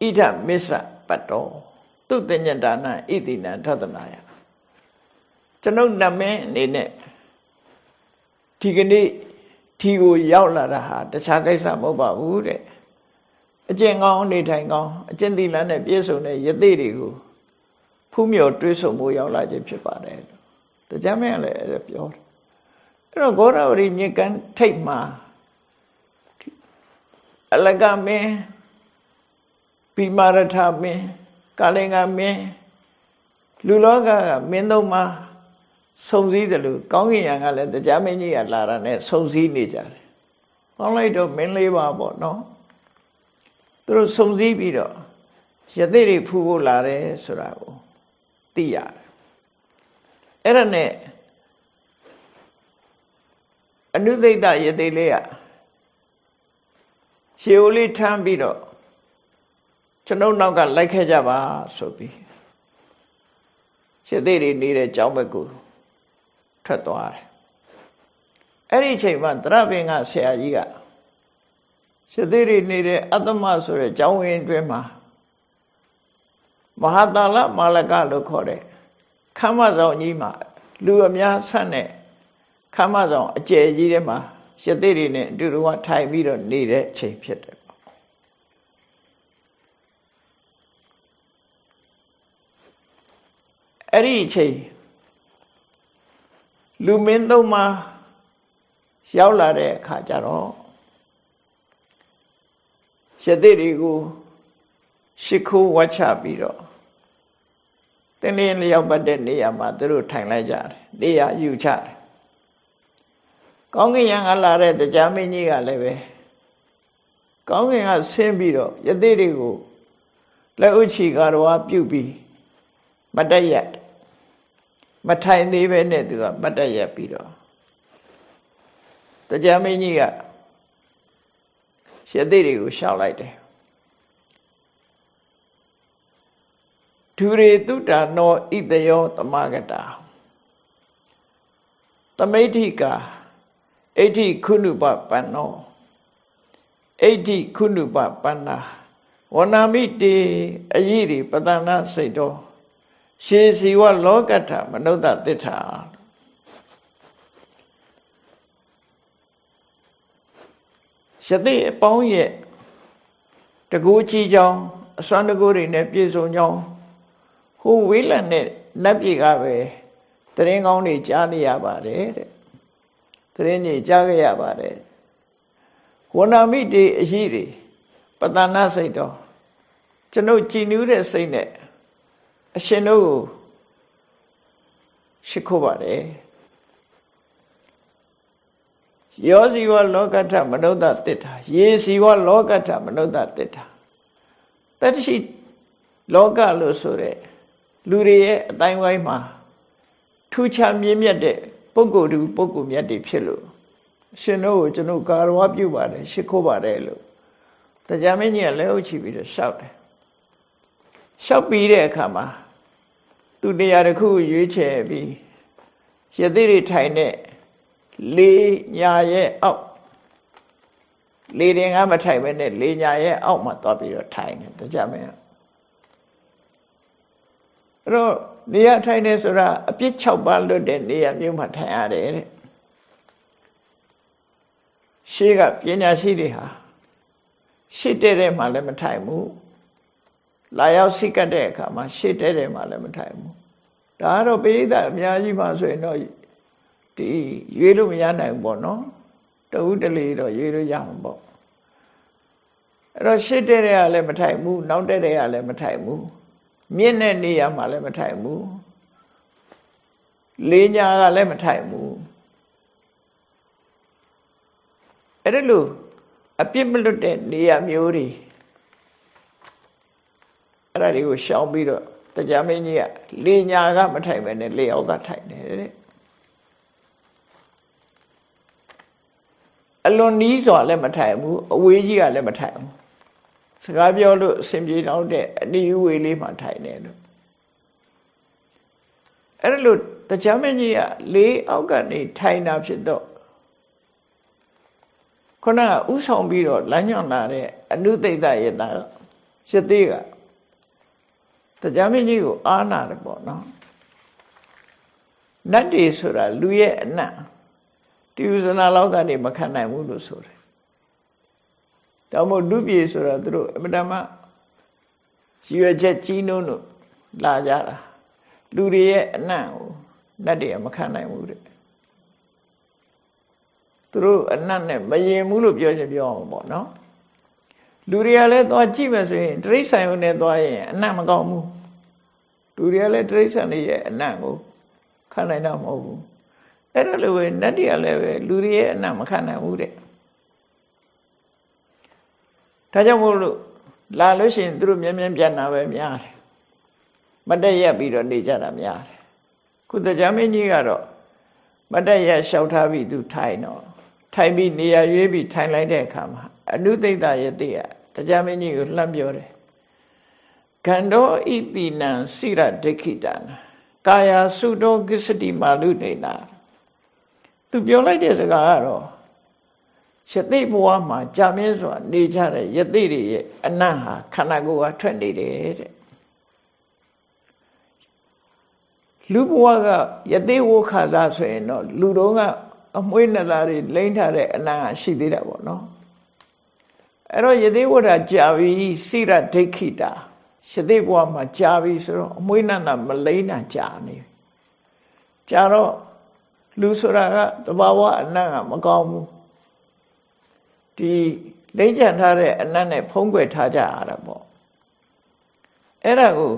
ဣဒမစ္ဆပတ္တောသူတညတာနဣတိနံထသနာယကျွန်ုပ်နမင်းအနေနဲ့ဒီကနေ့ဒီကိုရောက်လာတာဟာတခြားကိစ္စမဟုတ်ပါဘူးတဲ့အကျင့်ကောင်းအနေထိုင်ကောင်းအကျင့်သီလနဲ့ပြည့်စုံတဲ့ယသိတွေကို ဖူးမြော်တွေးဆုံမှုရောက်လာခြင်းဖြစ်ပါတယ်တရားမင်းလည်းအဲ့ဒါပြောတယ်အဲ့တော့ဂေါရဝရီမြေကမ်းထိတ်မှာအလကမင်းပိမာရထမင်းကာလင်္ဂမင်းလူလောကကမင်းသုံးပါးစုံစည်းတယ်လို့ကောင်းကင်ယံကလည်းတရားမင်းကြီးကလာတာနဲ့စုံစည်းနေကြတယ်။ကောင်းလိုက်တော့မင်းလေးပါပေါ့နော်။သူတို့စုံစည်းပြီးတော့ယသိတွေဖူးဖို့လာတယ်ဆိုတာကို သိရတယ်။အဲ့ဒါနဲ့အနုသိတယသိလေးကရှေဦးလေးထမ်းပြီးတော့ကျွန်ုပ်နောက်ကလိုက်ခဲ့ကြပါဆိုပြီးရှေသိတွေနေတဲ့ကြောင်းဘက်ကိုထွက်သွားတယ်အဲ့ဒီအချိန်မှာတရပင်ကဆရာကြီးကရှသိတွေနေတဲ့အတ္တမဆိုတဲ့ကျောင်းဝင်းအတွင်းမှာ မဟာတာလမာလကလို့ခေါ်တဲ့ခမ်းမဆောင်ကြီးမှာလူအများဆက်တဲ့ခမ်းမဆောင်အကျယ်ကြီးထဲမှာရသေးတွေနဲ့အတူတူကထိုင်ပြီးတော့နေတဲ့ချိန်ဖြစ်တယ်အဲ့ဒီအချိန်လူမင်းသုံးပါးရောက်လာတဲ့အခါကျတော့ရသေးတွေကို ရှ िख ိုးဝတ်ချပြီးတော့တင်းတင်းလျောက်ပတ်တဲ့နေရာမှာသူတို့ထိုင်လိုက်ကြတယ်နေရာယူချတယ်ကောင်းကင်ယံကလာတဲ့တရားမင်းကြီးကလည်းပဲကောင်းကင်ကဆင်းပြီးတော့ယသိတွေကိုလက်ဥချီကာရဝပြုတ်ပြီးမတည့်ရက်မထိုင်သေးပဲနဲ့သူကမတည့်ရက်ပြီးတော့တရားမင်းကြီးကယသိတွေကိုရှောက်လိုက်တယ် ဒူရေတုတာနောဣတယောသမဂတာသမိဋ္ဌိကာအဋ္ဌိခုနုပပန္နောအဋ္ဌိခုနုပပန္နာဝနာမိတေအယိရိပတနာစိတ်တော်ရှေစီဝလောကထမနုဿသစ္စာရှသိအပေါင်းရဲ့တကူချီကြောင်းအစွမ်းတကူတွေနဲ့ပြည့်စုံကြောင်း ဟိုဝေးလံနဲ့နတ်ပြည်ကပဲတရင်ကောင်းတွေကြားနေရပါတယ်တဲ့တရင်ကြီးကြားခဲ့ရပါတယ်ဝဏမိတေအရှိတွေပတနာစိတ်တော်ကျွန်ုပ်ကြည်နူးတဲ့စိတ်နဲ့အရှင်တို့ကိုရှိခိုးပါတယ်ယောဇီဝလောကထမနုဿတိတ္ထာယေစီဝလောကထမနုဿတိတ္ထာတတ္တိလောကလို့ဆိုတဲ့ လူတွေရဲ့အတိုင်းဝိုင်းမှာထူးခြားမြင့်မြတ်တဲ့ပုဂ္ဂိုလ်တူပုဂ္ဂိုလ်မြတ်တွေဖြစ်လို့ရှင်တို့ကိုကျွန်တော်ကာရဝပြုပါတယ်ရှ िख ိုးပါတယ်လို့တရားမင်းကြီးကလက်အုပ်ချပြီးတော့ရှောက်တယ်ရှောက်ပြီးတဲ့အခါမှာသူနေရာတစ်ခုရွေးချယ်ပြီးရသေးတွေထိုင်တဲ့လေးညာရဲ့အောက်လေတင်ကမထိုင်ပဲနဲ့လေညာရဲ့အောက်မှာသွားပြီးတော့ထိုင်တယ်တရားမင်း အဲ့တော့နေရာထိုင်နေဆိုတာအပြစ်6ပါးလွတ်တဲ့နေရာမျိုးမှာထိုင်ရတယ်တဲ့ရှေးကပညာရှိတွေဟာရှစ်တဲ့တဲ့မှာလည်းမထိုင်ဘူးလာရောက်စိတ်ကတ်တဲ့အခါမှာရှစ်တဲ့တဲ့မှာလည်းမထိုင်ဘူးဒါကတော့ပိဋကအများကြီးပါဆိုရင်တော့ဒီရွေးလို့မရနိုင်ဘူးပေါ့နော်တဦးတလေတော့ရွေးလို့ရမှာပေါ့အဲ့တော့ရှစ်တဲ့တဲ့ကလည်းမထိုင်ဘူးနောက်တဲ့တဲ့ကလည်းမထိုင်ဘူး မြင့်တဲ့နေရာမှာလည်းမထိုင်ဘူးလေးညာကလည်းမထိုင်ဘူးအဲ့ဒါလို့အပြစ်မလွတ်တဲ့နေရာမျိုးတွေအဲ့ဒါတွေကိုရှောင်ပြီးတော့တရားမင်းကြီးကလေညာကမထိုင်ပဲနဲ့လေအောက်ကထိုင်တယ်တဲ့အလွန်နီးစွာလည်းမထိုင်ဘူးအဝေးကြီးကလည်းမထိုင်ဘူး စကားပြောလို့အဆင်ပြေတော့တဲ့အနီးဝေးလေးမှထိုင်တယ်လို့အဲ့ဒါလို့တရားမင်းကြီးကလေးအောက်ကနေထိုင်တာဖြစ်တော့ခုနကဥဆောင်ပြီးတော့လမ်းညွှန်လာတဲ့အနုသိတယတရသေးကတရားမင်းကြီးကိုအားနာတယ်ပေါ့နော်နတ်တွေဆိုတာလူရဲ့အနတ်တိဥဇနာလောက်ကနေမခံနိုင်ဘူးလို့ဆိုတယ် ဒါမို့လူပြေဆိုတာသူတို့အမတမရွယ်ချက်ကြီးနှုံးလို့လာကြတာလူတွေရဲ့အနံ့ကိုနတ်တွေကမခံနိုင်ဘူးတဲ့သူတို့အနံ့နဲ့မယင်ဘူးလို့ပြောချင်ပြောအောင်ပေါ့နော်လူတွေကလည်းသွားကြည့်မယ်ဆိုရင်တရိษံုံနဲ့သွားရင်အနံ့မကောင်းဘူးလူတွေကလည်းတရိษံတွေရဲ့အနံ့ကိုခံနိုင်တော့မဟုတ်ဘူးအဲ့ဒါလိုပဲနတ်တွေကလည်းပဲလူတွေရဲ့အနံ့မခံနိုင်ဘူးတဲ့ ဒါကြောင့်မို့လို့လာလို့ရှိရင်သူတို့မြင်းမြင်းပြန်တာပဲများတယ်မတက်ရက်ပြီးတော့နေကြတာများတယ်ခုတရားမင်းကြီးကတော့မတက်ရက်လျှောက်ထားပြီးသူထိုင်တော့ထိုင်ပြီးနေရာရွေးပြီးထိုင်လိုက်တဲ့အခါမှာအနုသိတယတိယတရားမင်းကြီးကိုလှမ်းပြောတယ်ခန္ဓောဣတိနံစိရဒိဋ္ဌိတနာကာယာစုတောကိစ္စတိမာလူနေနာသူပြောလိုက်တဲ့စကားကတော့ ယသိဘဝမှာကြာမြင့်စွာနေကြတဲ့ယသိတွေရဲ့အနတ်ဟာခန္ဓာကိုယ်ကထွက်နေတယ်တဲ့လူဘဝကယသိဝခါစားဆိုရင်တော့လူတော်ကအမွှေးနှစ်သားတွေလိမ့်ထားတဲ့အနံ့ကရှိသေးတာပေါ့နော်အဲ့တော့ယသိဝဒကြာပြီစိရဒိဋ္ဌိတာယသိဘဝမှာကြာပြီဆိုတော့အမွှေးနှစ်သားမလိမ့်တာကြာနေကြာတော့လူဆိုတာကတဘာဝအနံ့ကမကောင်းဘူး ဒီလိမ့်ချထားတဲ့အနံ့နဲ့ဖုံးကွယ်ထားကြရတာပေါ့အဲ့ဒါကို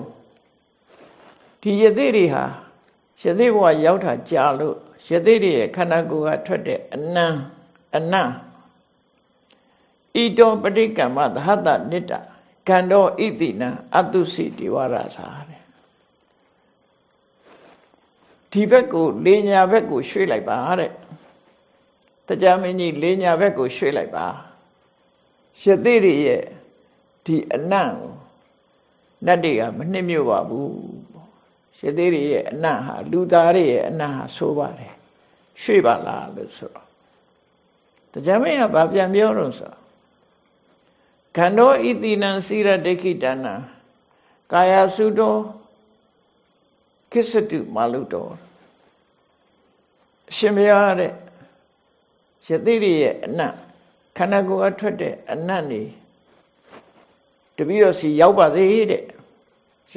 ဒီယသိတွေဟာယသိဘဝရောက်တာကြာလို့ယသိတွေရဲ့ခန္ဓာကိုယ်ကထွက်တဲ့အနံအနံဣတောပဋိကမ္မသဟတနိတ္တကံတော်ဣတိနံအတုစီတိဝရသာတဲ့ဒီဘက်ကိုလေညာဘက်ကိုရွှေ့လိုက်ပါတဲ့ တရားမင်းကြီးလေညာဘက်ကိုရွှေ့လိုက်ပါယသိတွေရဲ့ဒီအနံကိုနတ်တွေကမနှိမ့်မြပါဘူးရှစ်သေးတွေရဲ့အနတ်ဟာလူသားတွေရဲ့အနတ်ဟာဆိုးပါတယ်ရွှေ့ပါလားလို့ဆိုတော့တရားမင်းကဗာပြန်ပြောတော့ဆိုခန္ဓောဣတိနံစိရဒိဋ္ဌိတနာကာယစုတောကိစ္စတုမာလုတောအရှင်ဘုရားတဲ့ ယသိရိရဲ့အနတ်ခန္ဓာကိုယ်အထွက်တဲ့အနတ်နေတပည့်တော်စီရောက်ပါစေတဲ့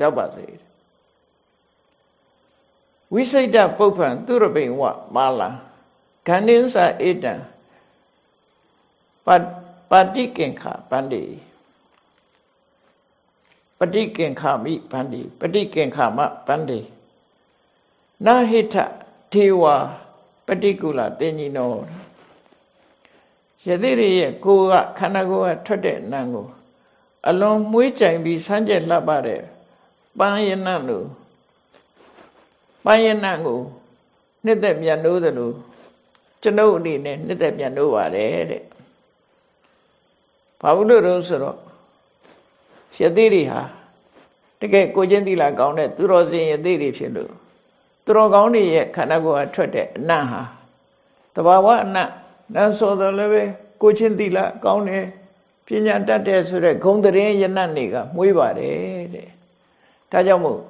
ရောက်ပါစေတဲ့ဝိစိတ်တပုပ္ပံသူရပိဝမာလာခန္ဒင်းစာဧတံပတိကင်္ခပန္တိပတိကင်္ခမိပန္တိပတိကင်္ခမပန္တိနာဟိထထေဝပတိကုလတင်ကြီးနော ယသိရရဲ့ကိုယ်ကခန္ဓာကိုယ်ကထွက်တဲ့နံကိုအလွန်မွေးကြိုင်ပြီးဆန်းကျက်လှပတဲ့ပန်းရဏလို့ပန်းရဏကိုနှစ်သက်မြတ်နိုးသလိုကျွန်ုပ်အနေနဲ့နှစ်သက်မြတ်နိုးပါတယ်တဲ့ဘာလို့လို့ဆိုတော့ရသေးတွေဟာတကယ်ကိုချင်းသီလာကောင်းတဲ့သူတော်စင်ရသေးတွေဖြစ်လို့သူတော်ကောင်းတွေရဲ့ခန္ဓာကိုယ်ကထွက်တဲ့အနတ်ဟာတဘာဝအနတ် နတ်ဆိုတော့လည်းပဲကိုချင်းသီလာကောင်းတယ်ပညာတတ်တယ်ဆိုတဲ့ဂုံတရင်ယနတ်တွေကမှုေးပါတယ်တဲ့ဒါကြောင့်မို့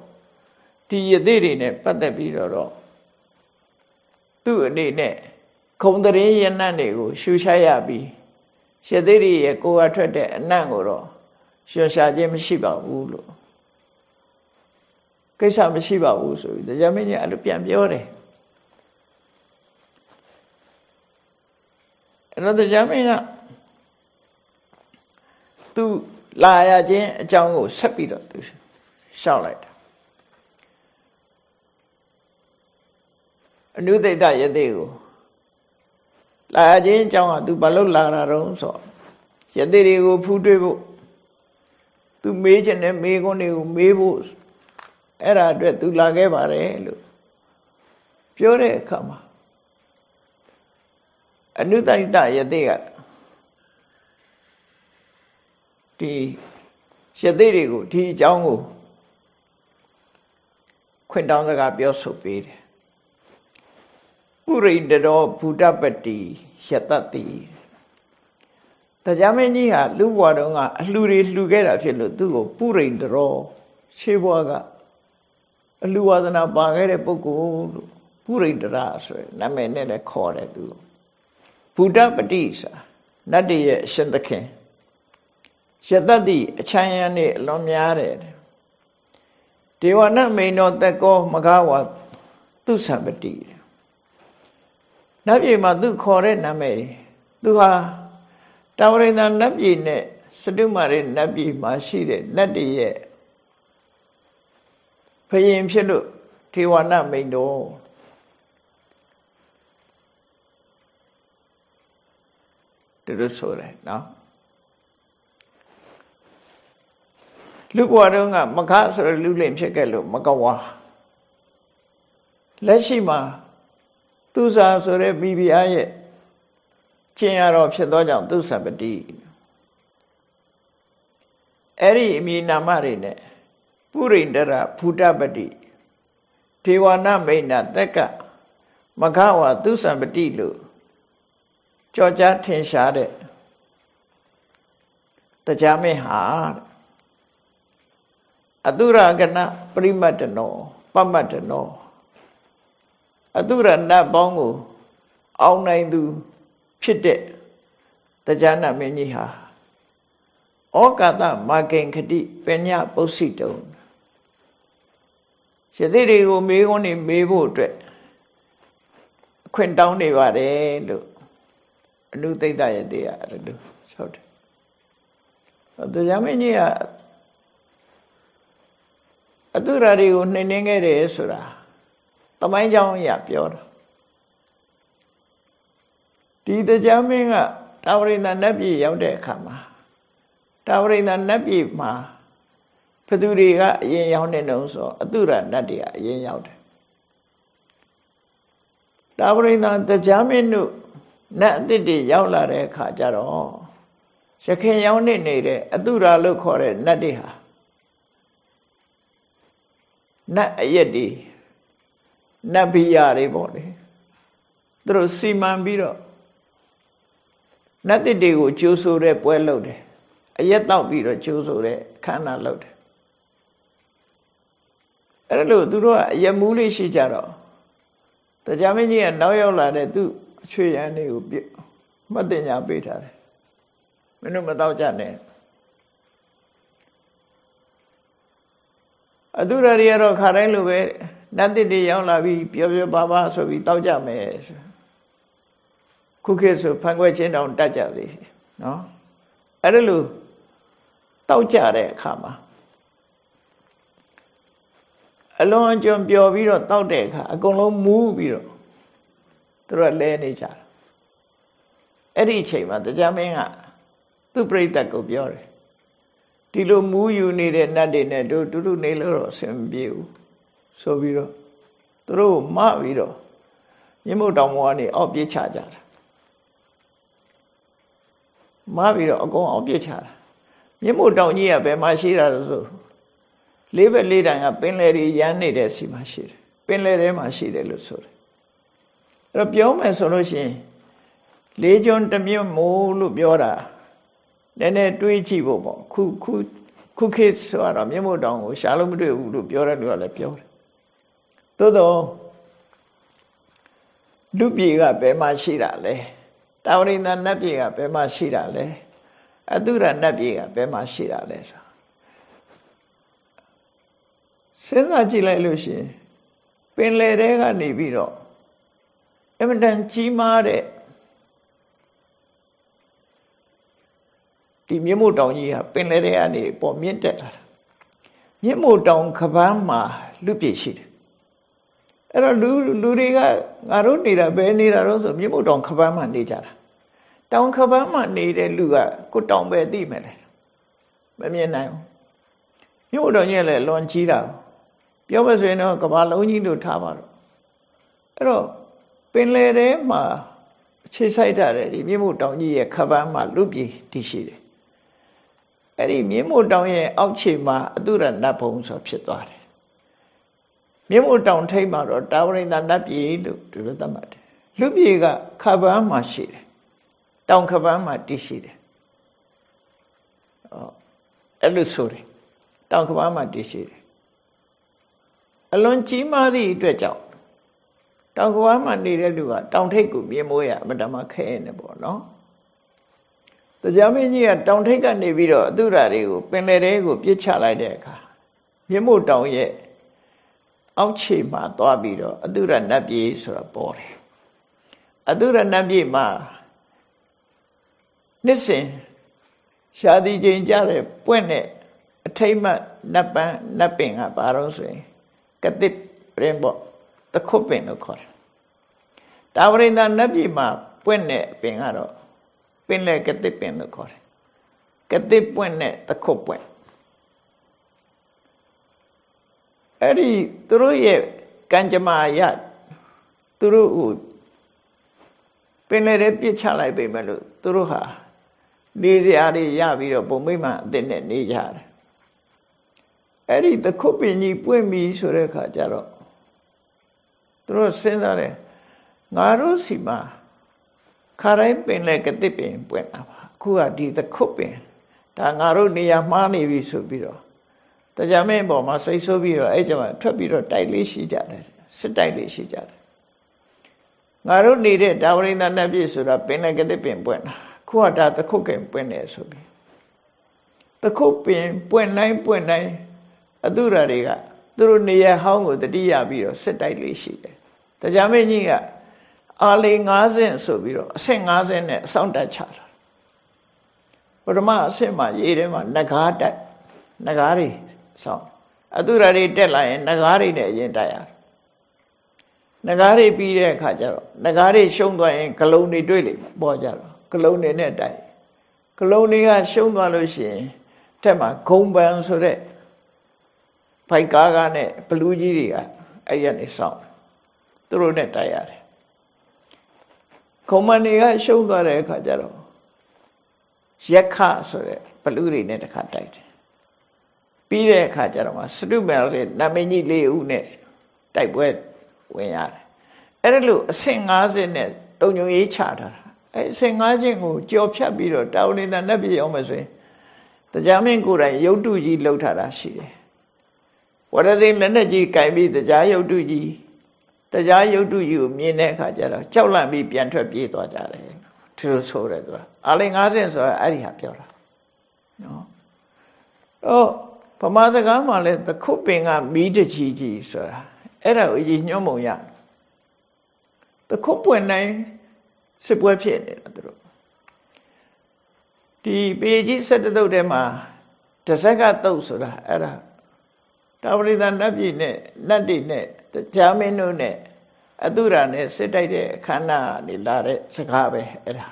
ဒီယသိတွေနဲ့ပတ်သက်ပြီးတော့သူ့အနေနဲ့ဂုံတရင်ယနတ်တွေကိုရှူရှားရပြီးရှသိတွေရဲ့ကိုယ်ကထွက်တဲ့အနတ်ကိုတော့ရွှေရှာခြင်းမရှိပါဘူးလို့ကိစ္စမရှိပါဘူးဆိုပြီးတရားမင်းကြီးအဲ့လိုပြန်ပြောတယ် အဲ့တော့တရားမင်းကသူလာရခြင်းအကြောင်းကိုဆက်ပြီးတော့သူရှောက်လိုက်တာအနုသိတယသိကိုလာရခြင်းအကြောင်းကသူဘာလို့လာတာတော့ဆိုယသိတွေကိုဖူးတွေးဖို့သူမေးချင်တဲ့မေးခွန်းတွေကိုမေးဖို့အဲ့ဒါအတွက်သူလာခဲ့ပါတယ်လို့ပြောတဲ့အခါမှာ အနုသိတယသိကဒီရသေးတွေကိုဒီအကြောင်းကိုခွင့်တောင်းစကားပြောဆိုပေးတယ်ပုရိတတော်ဘုဒ္ဓပတိယတတိတရားမင်းကြီးဟာလူဘွားတော်ကအလှူတွေလှူခဲ့တာဖြစ်လို့သူ့ကိုပုရိတတော်ရှေးဘွားကအလှူဝါဒနာပါခဲ့တဲ့ပုဂ္ဂိုလ်လို့ပုရိတရာဆိုရယ်နာမည်နဲ့လည်းခေါ်တယ်သူ ဘုဒ္ဓပတိစာနတ်တရဲ့အရှင်သခင်ရတတ်သည့်အချမ်းရံနေအလွန်များတယ်ဒေဝနမိန်တော်သက်ကောမကားဝသူသံပတိနတ်ပြည်မှာသူခေါ်တဲ့နာမည်သူဟာတာဝရိန္ဒနတ်ပြည်နဲ့စတုမာရိနတ်ပြည်မှာရှိတဲ့နတ်တည်းရဲ့ဖယင်ဖြစ်လို့ဒေဝနမိန်တော် တူလို့ဆိုတယ်နော်လူဘဝတုန်းကမခဆိုရလူလိမ်ဖြစ်ခဲ့လို့မကဝါလက်ရှိမှာသူစာဆိုတဲ့မိဖုရားရဲ့ကျင်ရတော့ဖြစ်သောကြောင့်သူစပတိအဲ့ဒီအမည်နာမတွေနဲ့ပုရိန္ဒရဘုဒ္ဓပတိဒေဝနာမိန်နာတက်ကမခဝါသူစံပတိလို့ ကြော်ကြားထင်ရှားတဲ့တရားမင်းဟာတဲ့အတုရကနပရိမတ္တနောပမတ္တနောအတုရဏတ်ပေါင်းကို အောင်နိုင်သူ ဖြစ်တဲ့တရားနာမင်းကြီးဟာဩကာသမဂင်ခတိပညာပုစိတုံရသေးတွေကိုမေးခွန်းနေမေးဖို့အတွက်အခွင့်တောင်းနေပါတယ်လို့ အနုသိဒရဲ့တရားအဲ့လိုဟုတ်တယ်တရားမင်းကြီးကအတုရာတွေကိုနှိမ်နှင်းခဲ့တယ်ဆိုတာတမိုင်းကြောင်းအရာပြောတာဒီတရားမင်းကတာဝရိန္ဒနတ်ပြည်ရောက်တဲ့အခါမှာတာဝရိန္ဒနတ်ပြည်မှာဘသူတွေကအရင်ရောက်နေတုံးဆိုအတုရနတ်တွေကအရင်ရောက်တယ်တာဝရိန္ဒတရားမင်းတို့ နတ်အစ်တွေရောက်လာတဲ့အခါကျတော့ရခင်ရောက်နေနေတဲ့အတုရာလို့ခေါ်တဲ့နတ်တွေဟာနတ်အရက်တွေနတ်ဘိယာတွေပေါ့လေသူတို့စီမံပြီးတော့နတ်တစ်တွေကိုကျိုးဆိုတဲ့ပွဲလုပ်တယ်အရက်တောက်ပြီးတော့ကျိုးဆိုတဲ့ခန္ဓာလုပ်တယ်အဲ့လိုသူတို့ကအယမူးလေးရှိကြတော့တရားမင်းကြီးကနောက်ရောက်လာတဲ့သူ့ အချွေရန်တွေကိုပြမှတ်တင်ညာပေးထားတယ်မင်းတို့မတော့ကြနဲ့အတုရရီကတော့ခါတိုင်းလိုပဲနတ်တစ်တွေရောက်လာပြီးပြောပြောပါပါဆိုပြီးတောက်ကြမယ်ခုခေတ်ဆိုဖန်ခွဲချင်းတောင်တတ်ကြသေးနော်အဲ့ဒါလိုတောက်ကြတဲ့အခါမှာအလွန်အကျွံပျော်ပြီးတော့တောက်တဲ့အခါအကုန်လုံးမူးပြီးတော့ သူတို့လဲနေကြတာအဲ့ဒီအချိန်မှာတရားမင်းကသူ့ပြိတ္တကိုပြောတယ်ဒီလိုမူးယူနေတဲ့နတ်တွေနဲ့တို့တူတူနေလို့တော့အဆင်မပြေဘူးဆိုပြီးတော့သူတို့မပြီးတော့မြင့်မို့တောင်ပေါ်ကနေအောက်ပြေးချကြတာမပြီးတော့အကုန်အောက်ပြေးချတာမြင့်မို့တောင်ကြီးကဘယ်မှာရှိတာလဲဆိုလေးဘက်လေးတိုင်ကပင်လယ်တွေရမ်းနေတဲ့စီမှာရှိတယ်ပင်လယ်ထဲမှာရှိတယ်လို့ဆိုတယ် အဲ့တော့ပြောမယ်ဆိုလို့ရှိရင်လေးကျွန်းတစ်မြတ်မိုးလို့ပြောတာနည်းနည်းတွေးကြည့်ဖို့ပေါ့ခုခုခုခေတ်ဆိုတော့မြင့်မို့တောင်ကိုရှာလို့မတွေ့ဘူးလို့ပြောတဲ့လူကလည်းပြောတယ်သို့တော့လူပြေကဘယ်မှာရှိတာလဲတာဝရိန္ဒနတ်ပြေကဘယ်မှာရှိတာလဲအတုရနတ်ပြေကဘယ်မှာရှိတာလဲဆိုစဉ်းစားကြည့်လိုက်လို့ရှိရင်ပင်လယ်ထဲကနေပြီးတော့ အမတန်ကြီးမားတဲ့ဒီမြင့်မို့တောင်ကြီးဟာပင်လယ်ထဲကနေပေါ်မြင့်တက်လာတာမြင့်မို့တောင်ခပန်းမှာလူပြည့်ရှိတယ်အဲ့တော့လူလူတွေကငါတို့နေတာဘယ်နေတာတော့ဆိုမြင့်မို့တောင်ခပန်းမှာနေကြတာတောင်ခပန်းမှာနေတဲ့လူကကိုတောင်ပဲသိမယ်လေမမြင်နိုင်ဘူးမြင့်မို့တောင်ကြီးလည်းလွန်ကြီးတာပြောမဆိုရင်တော့ကဘာလုံးကြီးလို့ထားပါတော့အဲ့တော့ ပင်လယ်ထဲမှာအခြေဆိုင်ထားတဲ့ဒီမြင့်မို့တောင်ကြီးရဲ့ခပန်းမှာလူပြည်တည်ရှိတယ်အဲ့ဒီမြင်းမို့တောင်ရဲ့အောက်ခြေမှာအတုရနတ်ဘုံဆိုဖြစ်သွားတယ်မြင်းမို့တောင်ထိပ်မှာတော့တာဝရိန္ဒနတ်ပြည်လို့ဒီလိုသတ်မှတ်တယ်လူပြည်ကခပန်းမှာရှိတယ်တောင်ခပန်းမှာတည်ရှိတယ်အော်အဲ့လိုဆိုတယ်တောင်ခပန်းမှာတည်ရှိတယ်အလွန်ကြီးမားသည့်အတွက်ကြောင့် တောင်ခပန်းမှာနေတဲ့လူကတောင်ထိပ်ကိုမြင်မိုးရအမတမခဲနေပေါ့နော်တရားမင်းကြီးကတောင်ထိပ်ကနေပြီးတော့အတုရာတွေကိုပင်လယ်ထဲကိုပြစ်ချလိုက်တဲ့အခါမြင့်မို့တောင်ရဲ့အောက်ခြေမှာသွားပြီးတော့အတုရနတ်ပြည်ဆိုတာပေါ်တယ်အတုရနတ်ပြည်မှာနှစ်စဉ်ရှားသည်ချိန်ကြတဲ့ပွင့်တဲ့အထိမ့်မှနတ်ပန်းနတ်ပင်ကဘာလို့ဆိုရင်ကတိရင်ပေါ့ တခုပင်လို့ခေါ်တယ်တာဝရိန္ဒနတ်ပြည်မှာပွင့်တဲ့အပင်ကတော့ပင်လေကတိပင်လို့ခေါ်တယ်ကတိပွင့်နဲ့တခုပွင့်အဲ့ဒီသူတို့ရဲ့ကံကြမ္မာရသူတို့ဟိုပင်လေတဲ့ပြစ်ချလိုက်ပေမဲ့လို့သူတို့ဟာနေစရာတွေရပြီးတော့ပုံမိမအစ်နဲ့နေကြတယ်အဲ့ဒီတခုပင်ကြီးပွင့်ပြီဆိုတဲ့အခါကျတော့ သူတို့စဉ်းစားတယ်ငါတို့စီမှာခါတိုင်းပင်လဲကတိပင်ပွင့်တာပါအခုကဒီသခုတ်ပင်ဒါငါတို့နေရာမှားနေပြီဆိုပြီးတော့တရားမင်းပေါ်မှာစိတ်ဆိုးပြီးတော့အဲ့ကျမှထွက်ပြီးတော့တိုက်လေးရှိကြတယ်စစ်တိုက်လေးရှိကြတယ်ငါတို့နေတဲ့ဒါဝရိန္ဒနတ်ပြည်ဆိုတာပင်လယ်ကတိပင်ပွင့်တာခုကဒါတခုတ်ကင်ပွင့်တယ်ဆိုပြီးတခုတ်ပင်ပွင့်တိုင်းပွင့်တိုင်းအတုရာတွေက သူတို့နေရဟောင်းကိုတတိယပြီးတော့စစ်တိုက်လေးရှိတယ်တရားမင်းကြီးကအာလီ90ဆိုပြီးတော့အဆင့်90နဲ့အဆောင်တက်ချတာပထမအဆင့်မှာရေးထဲမှာငကားတက်ငကားတွေဆောင်းအတုရာတွေတက်လာရင်ငကားတွေနဲ့အရင်တက်ရတယ်ငကားတွေပြီးတဲ့အခါကျတော့ငကားတွေရှုံးသွားရင်ဂလုံးတွေတွေ့လိမ့်မယ်ပေါ်ကြတော့ဂလုံးတွေနဲ့တိုက်ဂလုံးတွေကရှုံးသွားလို့ရှိရင်တက်မှာဂုံပန်ဆိုတဲ့ ဘိုက်ကားကားနဲ့ဘလူးကြီးတွေကအဲ့ရနေစောင့်သူတို့နဲ့တိုက်ရတယ်ခုံမန်တွေကရှုံးသွားတဲ့အခါကျတော့ရက်ခဆိုတဲ့ဘလူးတွေနဲ့တခါတိုက်တယ်ပြီးတဲ့အခါကျတော့မှစတုမယ်ရဲ့နာမည်ကြီးလေးဦးနဲ့တိုက်ပွဲဝင်ရတယ်အဲ့ဒါလို့အဆင့်50နဲ့တုံညုံရေးချထားတာအဲ့အဆင့်50ကိုကြော်ဖြတ်ပြီးတော့တာဝနေတာနတ်ပြည်အောင်မယ်ဆိုရင်တရားမင်းကိုယ်တိုင်ရုပ်တုကြီးလှုပ်ထားတာရှိတယ် ဝရသိလက်နဲ့ကြီးကင်ပြီးတရားရုပ်တုကြီးတရားရုပ်တုကြီးကိုမြင်တဲ့အခါကျတော့ကြောက်လန့်ပြီးပြန်ထွက်ပြေးသွားကြတယ်ဒီလိုဆိုတယ်သူကအာလင်50ဆိုတာအဲ့ဒီဟာပြောတာနော်တော့ဗမာစကားမှာလဲသခုပင်ကမီးတချီကြီးဆိုတာအဲ့ဒါကိုအကြီးညှို့မုံရသခုပွင့်နိုင်စစ်ပွဲဖြစ်နေတာသူတို့ဒီပေကြီး၁၇တုတ်ထဲမှာတဇက်ကတုတ်ဆိုတာအဲ့ဒါ တာဝရိသနတ်ပြည်နဲ့နတ်တွေနဲ့ဂျာမင်းတို့နဲ့အတုရာနဲ့စစ်တိုက်တဲ့အခမ်းအနားနေလာတဲ့စကားပဲအဲ့ဒါ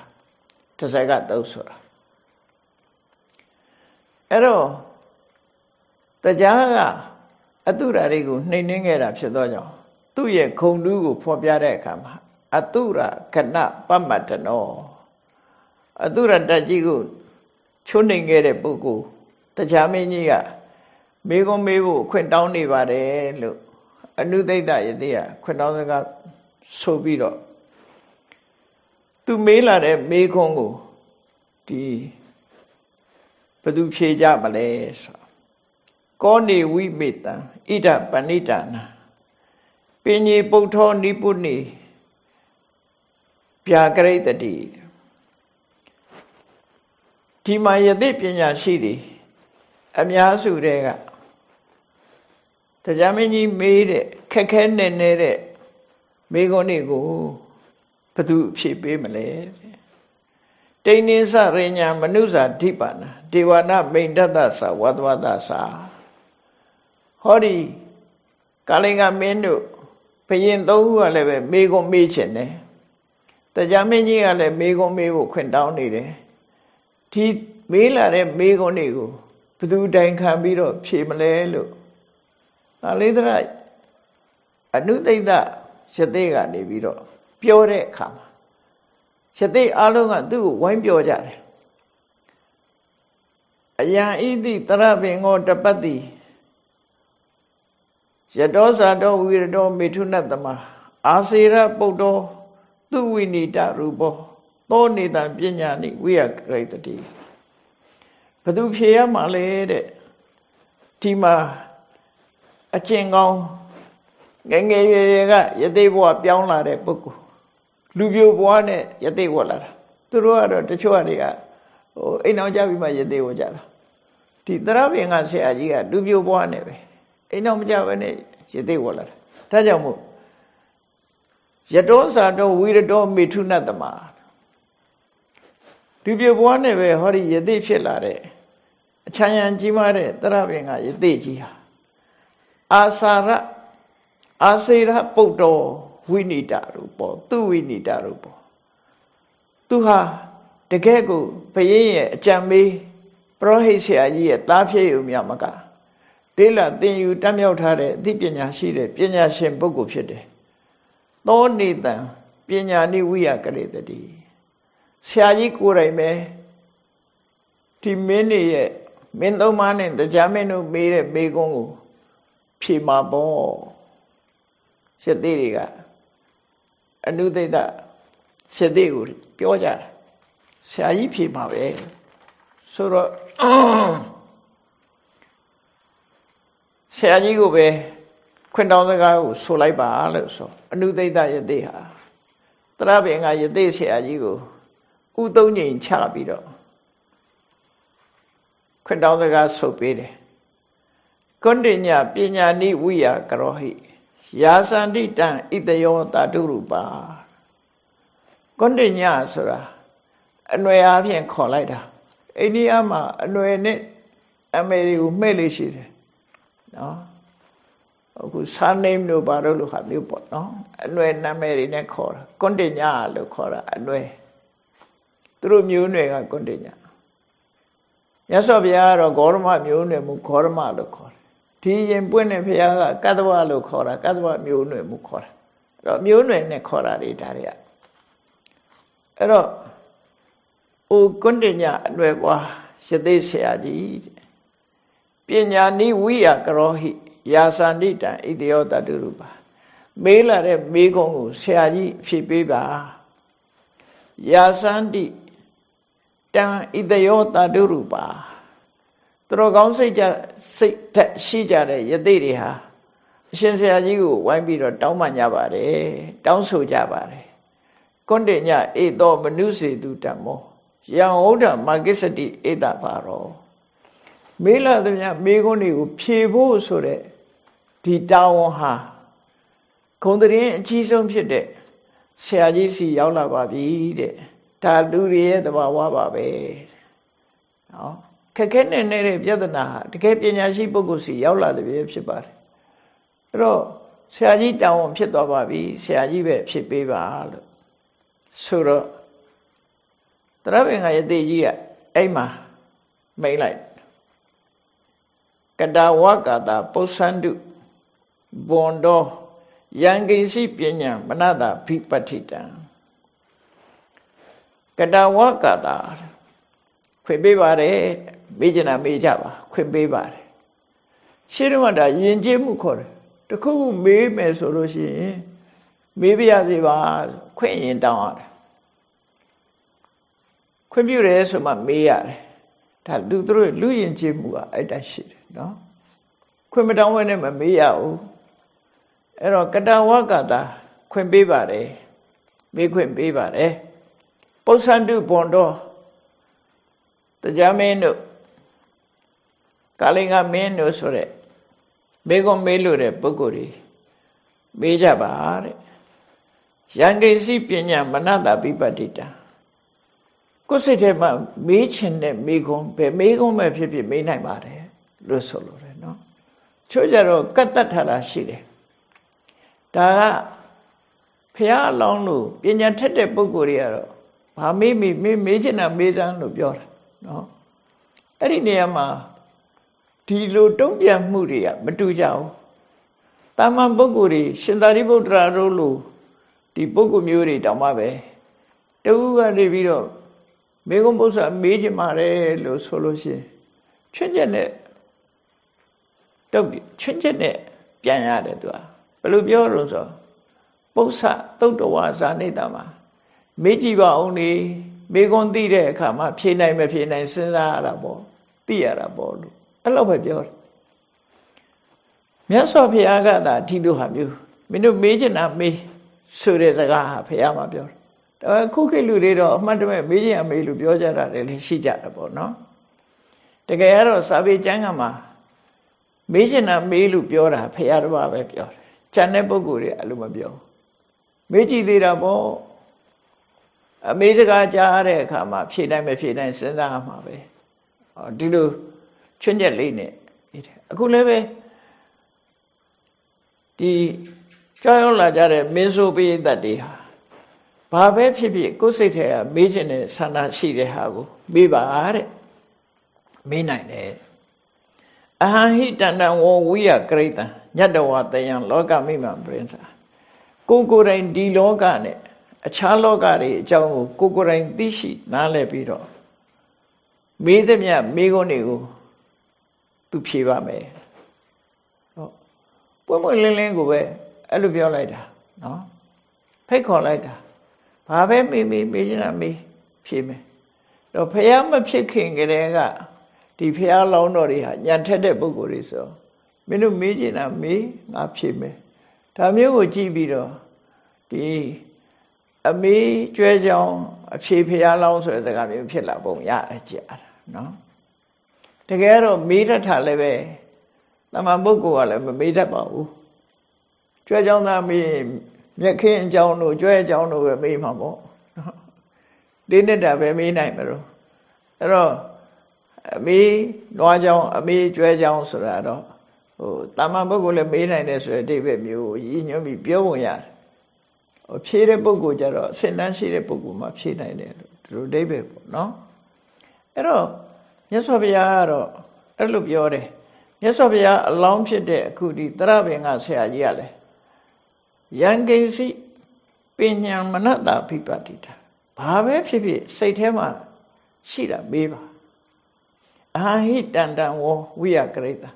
တဇက်ကတုတ်ဆိုတာအဲ့တော့တရားကအတုရာတွေကိုနှိမ်နှင်းခဲ့တာဖြစ်သောကြောင့်သူ့ရဲ့ခုံတူးကိုဖော်ပြတဲ့အခါမှာအတုရာခဏပမတ္တနောအတုရတကြီးကိုချွတ်နိုင်ခဲ့တဲ့ပုဂ္ဂိုလ်တရားမင်းကြီးက မေကုံမေးဖို့ခွင့်တောင်းနေပါတယ်လို့အနုသိဒယတိကခွင့်တောင်းစကားဆိုပြီးတော့သူမေးလာတဲ့မေခွန်းကိုဒီဘယ်သူဖြေကြမလဲဆိုကောနေဝိမေတံဣဒပဏိတာနာပင်ကြီးပုထောနိပုနိပြာကရိတတိဒီမှာယသိပညာရှိတွေအများစုတွေက တရားမင်းကြီးမေးတဲ့ခက်ခဲနဲ့နေတဲ့မိဂုံးတွေကိုဘသူဖြေပေးမလဲတိန်နိစရိညာမနုဇာဓိပါဏဒေဝနာမိန်တတ္တသဝတ္တဝတ္တသာဟောဒီကာလင်္ဂမင်းတို့ဘယင်သုံးခုကလည်းပဲမေကုံမေးချင်တယ်တရားမင်းကြီးကလည်းမေကုံမေးဖို့ခွင့်တောင်းနေတယ်ဒီမေးလာတဲ့မေကုံတွေကိုဘသူတိုင်ခံပြီးတော့ဖြေမလဲလို့ ဒါလေးသရအနုသိဒရသေးကနေပြီးတော့ပြောတဲ့အခါမှာရသေးအလုံးကသူ့ကိုဝိုင်းပြောကြတယ်အယံဣတိတရပင်ကိုတပတ်တိယတောဇာတောဝိရတောမေထုနတမအာစေရပုတ်တော်သူဝိနိတရူပောသောနေတံပညာနိဝိယကရိတတိဘသူဖြေရမှာလဲတဲ့ဒီမှာ အကျင့်ကောင်းငငယ်ရွယ်ရွယ်ကယသိဘဝပြောင်းလာတဲ့ပုဂ္ဂိုလ်လူပြိုဘဝနဲ့ယသိဝလာတာသူတို့ကတော့တချို့တွေကဟိုအိမ်အောင်ကြပြီးမှယသိဝကြတာဒီသရပင်ကဆရာကြီးကလူပြိုဘဝနဲ့ပဲအိမ်အောင်မကြဘဲနဲ့ယသိဝလာတာဒါကြောင့်မို့ယတောစာတောဝိရတောမေထုနတမလူပြိုဘဝနဲ့ပဲဟောဒီယသိဖြစ်လာတဲ့အချမ်းရံကြီးမားတဲ့သရပင်ကယသိကြီးဟာ အာစာရအာစေရပုတ်တော်ဝိနိတာရူပေါ်သူဝိနိတာရူပေါ်သူဟာတကယ်ကိုဘယင်းရဲ့အကြံမေးပရောဟိတ်ဆရာကြီးရဲ့သားဖြစ်ယူမြမကဒေလာသင်ယူတတ်မြောက်ထားတဲ့အသိပညာရှိတဲ့ပညာရှင်ပုဂ္ဂိုလ်ဖြစ်တယ်။သောနေတံပညာနိဝိယကရေတတိဆရာကြီးကိုယ်တိုင်ပဲဒီမင်းနေရဲ့မင်းသုံးပါးနဲ့တရားမင်းတို့မေးတဲ့မေးခွန်းကို ဖြေမှာပေါ့ရှစ်သေးတွေကအနုသိဒရှစ်သေးကိုပြောကြတယ်ဆရာကြီးဖြေမှာပဲဆိုတော့ဆရာကြီးကိုပဲခွင့်တောင်းစကားကိုဆိုလိုက်ပါလို့ဆိုအနုသိဒယသိဟာတရပင်ကယသိဆရာကြီးကိုဥသုံးငိမ်ချပြီးတော့ခွင့်တောင်းစကားဆုတ်ပေးတယ် ကွန်တညပညာနိဝိယကရောဟိယာစန္တိတံဣတယောတာတုရူပါကွန်တညဆိုတာအနွယ်အားဖြင့်ခေါ်လိုက်တာအိန္ဒိယမှာအနွယ်နဲ့အမေရိကိုမှဲ့လို့ရှိတယ်နော်အခုစာနေမ်တို့ဘာလို့လို့ဟာမျိုးပေါ့နော်အနွယ်နာမည်တွေနဲ့ခေါ်တာကွန်တညလို့ခေါ်တာအနွယ်သူတို့မျိုးနွယ်ကကွန်တညမြတ်စွာဘုရားကတော့ဂေါရမမျိုးနွယ်မူဂေါရမလို့ခေါ်တယ် ဒီရင်ပွင့်တဲ့ဘုရားကကတ္တဝလို့ခေါ်တာကတ္တဝမျိုးနွယ်မူခေါ်တာအဲ့တော့မျိုးနွယ်နဲ့ခေါ်တာတွေဒါတွေကအဲ့တော့အိုကွန်တညအနွယ်ပွားရသေးဆရာကြီးပညာနိဝိယကရောဟိယာသန္တိတံဣတိယောတတုရူပါမေးလာတဲ့မေးခွန်းကိုဆရာကြီးဖြေပေးပါယာသန္တိတံဣတယောတတုရူပါ သူတော်ကောင်းစိတ်ကြစိတ်ထက်ရှိကြတဲ့ယသိတွေဟာအရှင်ဆရာကြီးကိုဝိုင်းပြီးတော့တောင်းပန်ကြပါတယ်တောင်းဆိုကြပါတယ်ကွန်တေညဧသောမနုစေတုတမောယံဩဒမဂစ္စတိဧတပါရောမေးလာသမျှမေးခွန်းတွေကိုဖြေဖို့ဆိုတဲ့ဒီတာဝန်ဟာခုံတရင်အကြီးဆုံးဖြစ်တဲ့ဆရာကြီးစီရောက်လာပါပြီတဲ့ဒါလူတွေရဲ့သဘာဝပါပဲနော်ခ က်ခဲနဲ့နေတဲ့ပြဿနာဟာတကယ်ပညာရှိပုဂ္ဂိုလ်စီရောက်လာတဲ့ပြဖြစ်ပါတယ်အဲ့တော့ဆရာကြီးတာဝန်ဖြစ်သွားပါပြီဆရာကြီးပဲဖြစ်ပေးပါလို့ဆိုတော့တရပင်ကယတိကြီးကအဲ့မှာမိတ်လိုက်ကတဝကတာပု္ပ္ပန္တုဘွန်တော်ယံကိစီပညာမနတာဖိပဋ္ဌိတံကတဝကတာခွင့်ပေးပါတယ် မေးချင်တာမေးကြပါခွင့်ပေးပါတယ်ရှင်းတော့ဒါယဉ်ကျေးမှုခေါ်တယ်တခုခုမေးမယ်ဆိုလို့ရှိရင်မေးပြရစီပါခွင့်ရင်တောင်းရတယ်ခွင့်ပြုတယ်ဆိုမှမေးရတယ်ဒါလူတို့လူယဉ်ကျေးမှုကအဲ့တိုင်းရှိတယ်နော်ခွင့်မတောင်းဘဲနဲ့မမေးရဘူးအဲ့တော့ကတဝကတာခွင့်ပေးပါတယ်မေးခွင့်ပေးပါတယ်ပု္ပ္ပန္တုဘွန်တော်တရားမင်းတို့ ကာလင်္ဂမင်းတို့ဆိုတဲ့မေကွန်မေးလို့တဲ့ပုဂ္ဂိုလ်တွေမေးကြပါတဲ့ယံကိစီပညာမနတာပိပတိတာကိုယ်စိတ်ထဲမှာမေးချင်တဲ့မေကွန်ပဲမေကွန်ပဲဖြစ်ဖြစ်မေးနိုင်ပါတယ်လို့ဆိုလိုတယ်နော်ချို့ကြတော့ကတ်တတ်ထားတာရှိတယ်ဒါကဖះအလောင်းလို့ပညာထက်တဲ့ပုဂ္ဂိုလ်တွေကတော့ဘာမေးမေးမေးမေးချင်တာမေးစမ်းလို့ပြောတာနော်အဲ့ဒီနေရာမှာ ဒီလိုတုံ့ပြန်မှုတွေကမတူကြဘူးတာမန်ပုဂ္ဂိုလ်တွေရှင်သာရိပုတ္တရာတို့လိုဒီပုဂ္ဂိုလ်မျိုးတွေတောင်မှပဲတူကနေပြီးတော့မေကုံပု္ပ္ပာမေးချင်ပါတယ်လို့ဆိုလို့ရှိရင်ချွတ်ချက်နဲ့တုတ်ချွတ်ချက်နဲ့ပြန်ရတယ်သူကဘယ်လိုပြောလို့ဆိုပု္ပ္ပာသုတ်တော်ဝါဇာနေတာမှာမေးကြည့်ပါအောင်လေမေကွန်သိတဲ့အခါမှာဖြေနိုင်မဖြေနိုင်စဉ်းစားရတာပေါ့သိရတာပေါ့လို့ အဲ့လိုပဲပြောတယ်မြတ်စွာဘုရားကသာဒီလိုဟာမျိုးမင်းတို့မေးချင်တာမေးဆိုတဲ့စကားဟာဘုရားမှာပြောတယ်ဒါပေမဲ့ခုခေတ်လူတွေတော့အမှတ်တမဲ့မေးချင်အမေးလို့ပြောကြတာလည်းရှိကြတယ်ပေါ့နော်တကယ်ကတော့စာပေကျမ်းကမှာမေးချင်တာမေးလို့ပြောတာဘုရားတော်ပဲပြောတယ်ကျန်တဲ့ပုဂ္ဂိုလ်တွေအဲ့လိုမပြောမေးကြည့်သေးတာပေါ့အမေစကားကြားတဲ့အခါမှာဖြေတိုင်းမဖြေတိုင်းစဉ်းစားမှာပဲဒီလို ချွတ်ချက်လေးနဲ့အခုလည်းပဲဒီကြောက်ရွံ့လာကြတဲ့မင်းဆိုပိသတ်တွေဟာဘာပဲဖြစ်ဖြစ်ကိုယ်စိတ်ထဲကမေးချင်တဲ့ဆန္ဒရှိတဲ့ဟာကိုမေးပါတဲ့မေးနိုင်တယ်အဟံဟိတန္တံဝဝိယကရိတံညတဝတယံလောကမိမံပရိစ္ဆာကိုကိုယ်တိုင်ဒီလောကနဲ့အခြားလောကတွေအကြောင်းကိုကိုကိုယ်တိုင်သိရှိနားလည်ပြီးတော့မေးသမျှမေးခွန်းတွေကို သူဖြေပါမယ်ဟောပွင့်ပွင့်လင်းလင်းကိုပဲအဲ့လိုပြောလိုက်တာနော်ဖိတ်ခေါ်လိုက်တာဘာပဲမေးမေးမေးချင်တာမေးဖြေမယ်တော့ဖះမဖြစ်ခင်ကတည်းကဒီဖះလောင်းတော်တွေဟာညံထက်တဲ့ပုဂ္ဂိုလ်တွေဆိုမင်းတို့မေးချင်တာမေးငါဖြေမယ်ဒါမျိုးကိုကြည့်ပြီးတော့ဒီအမေကျွဲကြောင်အဖြေဖျားလောင်းဆိုတဲ့စကားမျိုးဖြစ်လာပုံရတယ်ကြာတာနော် တကယ်တော့မေးတတ်တာလည်းပဲတမန်ပုဂ္ဂိုလ်ကလည်းမမေးတတ်ပါဘူးကျွဲကြောင်သားမေးမြက်ခင်းအကြောင်းတို့ကျွဲအကြောင်းတို့ပဲမေးမှာပေါ့တင်းနေတာပဲမေးနိုင်မလို့အဲ့တော့အမေနွားကြောင်အမေကျွဲကြောင်ဆိုတာတော့ဟိုတာမန်ပုဂ္ဂိုလ်လည်းမေးနိုင်တယ်ဆိုတဲ့အဓိပ္ပာယ်မျိုးကိုရည်ညွှန်းပြီးပြောပုံရတယ်ဟိုဖြေတဲ့ပုဂ္ဂိုလ်ကြတော့အစင်တန်းရှိတဲ့ပုဂ္ဂိုလ်မှဖြေနိုင်တယ်လို့ဒီလိုအဓိပ္ပာယ်ပေါ့နော်အဲ့တော့ မြတ်စွာဘုရားကတော့အဲ့လိုပြောတယ်မြတ်စွာဘုရားအလောင်းဖြစ်တဲ့အခုဒီတရပင်ကဆရာကြီးကလည်းယံကိစီပညာမနတဖိပတိတာဘာပဲဖြစ်ဖြစ်စိတ်ထဲမှာရှိတာမေးပါအာဟိတန္တံဝဝိယကရိတာ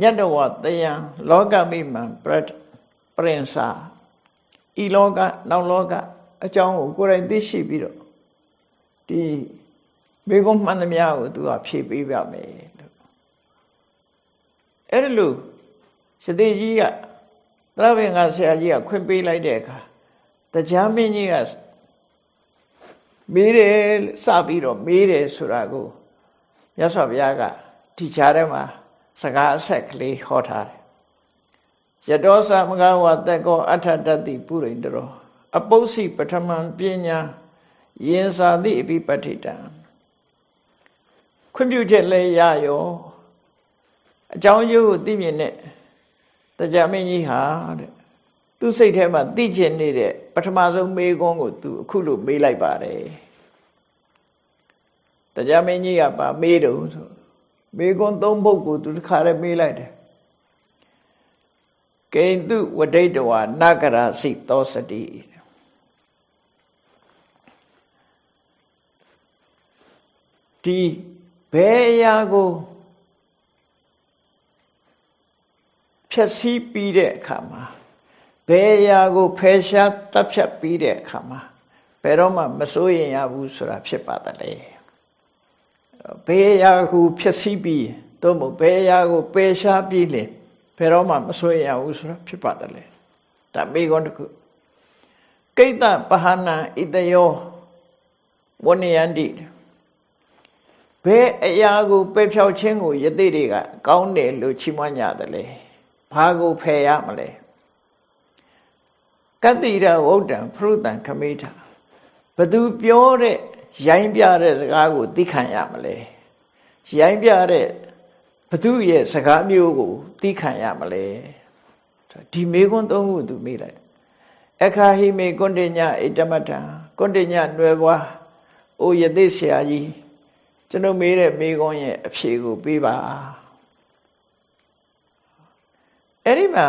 ညတဝတယံလောကမိမံပရပရင်စာဤလောကနောက်လောကအကြောင်းကိုကိုယ်တိုင်သိရှိပြီးတော့ဒီ မိကုံးမှန်သမျှကိုသူကဖြည့်ပေးပါမယ်လို့အဲ့ဒါလို့ရှတိကြီးကသရဝေငါဆရာကြီးကခွင့်ပေးလိုက်တဲ့အခါတရားမင်းကြီးကမေးတယ်စပြီးတော့မေးတယ်ဆိုတာကိုမြတ်စွာဘုရားကဒီကြားထဲမှာစကားအဆက်ကလေးဟောထားတယ်ယတောသမဂဝတက်ကောအထတတိပုရိန္ဒရောအပု္ပ္စီပထမံပညာယင်စာတိအပိပဋိတံ ခွင့်ပြုချက်လဲရရောအကြောင်းကျိုးကိုသိမြင်တဲ့တရားမင်းကြီးဟာတဲ့သူ့စိတ်ထဲမှာသိချင်နေတဲ့ပထမဆုံးမေးခွန်းကိုသူအခုလိုမေးလိုက်ပါတယ်တရားမင်းကြီးကပါမေးတော့ဆိုမေးခွန်းသုံးပုဒ်ကိုသူတစ်ခါတည်းမေးလိုက်တယ်ကိဉ္တုဝဒိတဝနဂရစိသောစတိဒီ ဘယ်အရာကိုဖြည့်ဆည်းပြီးတဲ့အခါမှာဘယ်အရာကိုဖယ်ရှားတပ်ဖြတ်ပြီးတဲ့အခါမှာဘယ်တော့မှမစိုးရင်ရဘူးဆိုတာဖြစ်ပါတယ်လေဘယ်အရာကိုဖြည့်ဆည်းပြီးသို့မဟုတ်ဘယ်အရာကိုပယ်ရှားပြီးလဲဘယ်တော့မှမဆွေးရဘူးဆိုတာဖြစ်ပါတယ်လေဒါမိကောတခုကိတ္တပဟနာဣတယောဝဏယန္တိ ဘယ်အရာကိုပယ်ဖြောက်ခြင်းကိုယသိတွေကကောင်းတယ်လို့ချီးမွမ်းကြတယ်လေဘာကိုဖယ်ရမလဲကတိရဝုဒ္ဒံဖရုတံခမိထဘသူပြောတဲ့ရိုင်းပြတဲ့စကားကိုသိခံရမလဲရိုင်းပြတဲ့ဘသူရဲ့စကားမျိုးကိုသိခံရမလဲဒီမေခွန်းသုံးခုသူမေးလိုက်အခါဟိမေကွန်တညဣတမတံကွန်တညနွယ်ဘွားအိုယသိဆရာကြီး ကျွန်ုပ်မေးတဲ့မေခွန်းရဲ့အဖြေကိုပေးပါအဲ့ဒီမှာ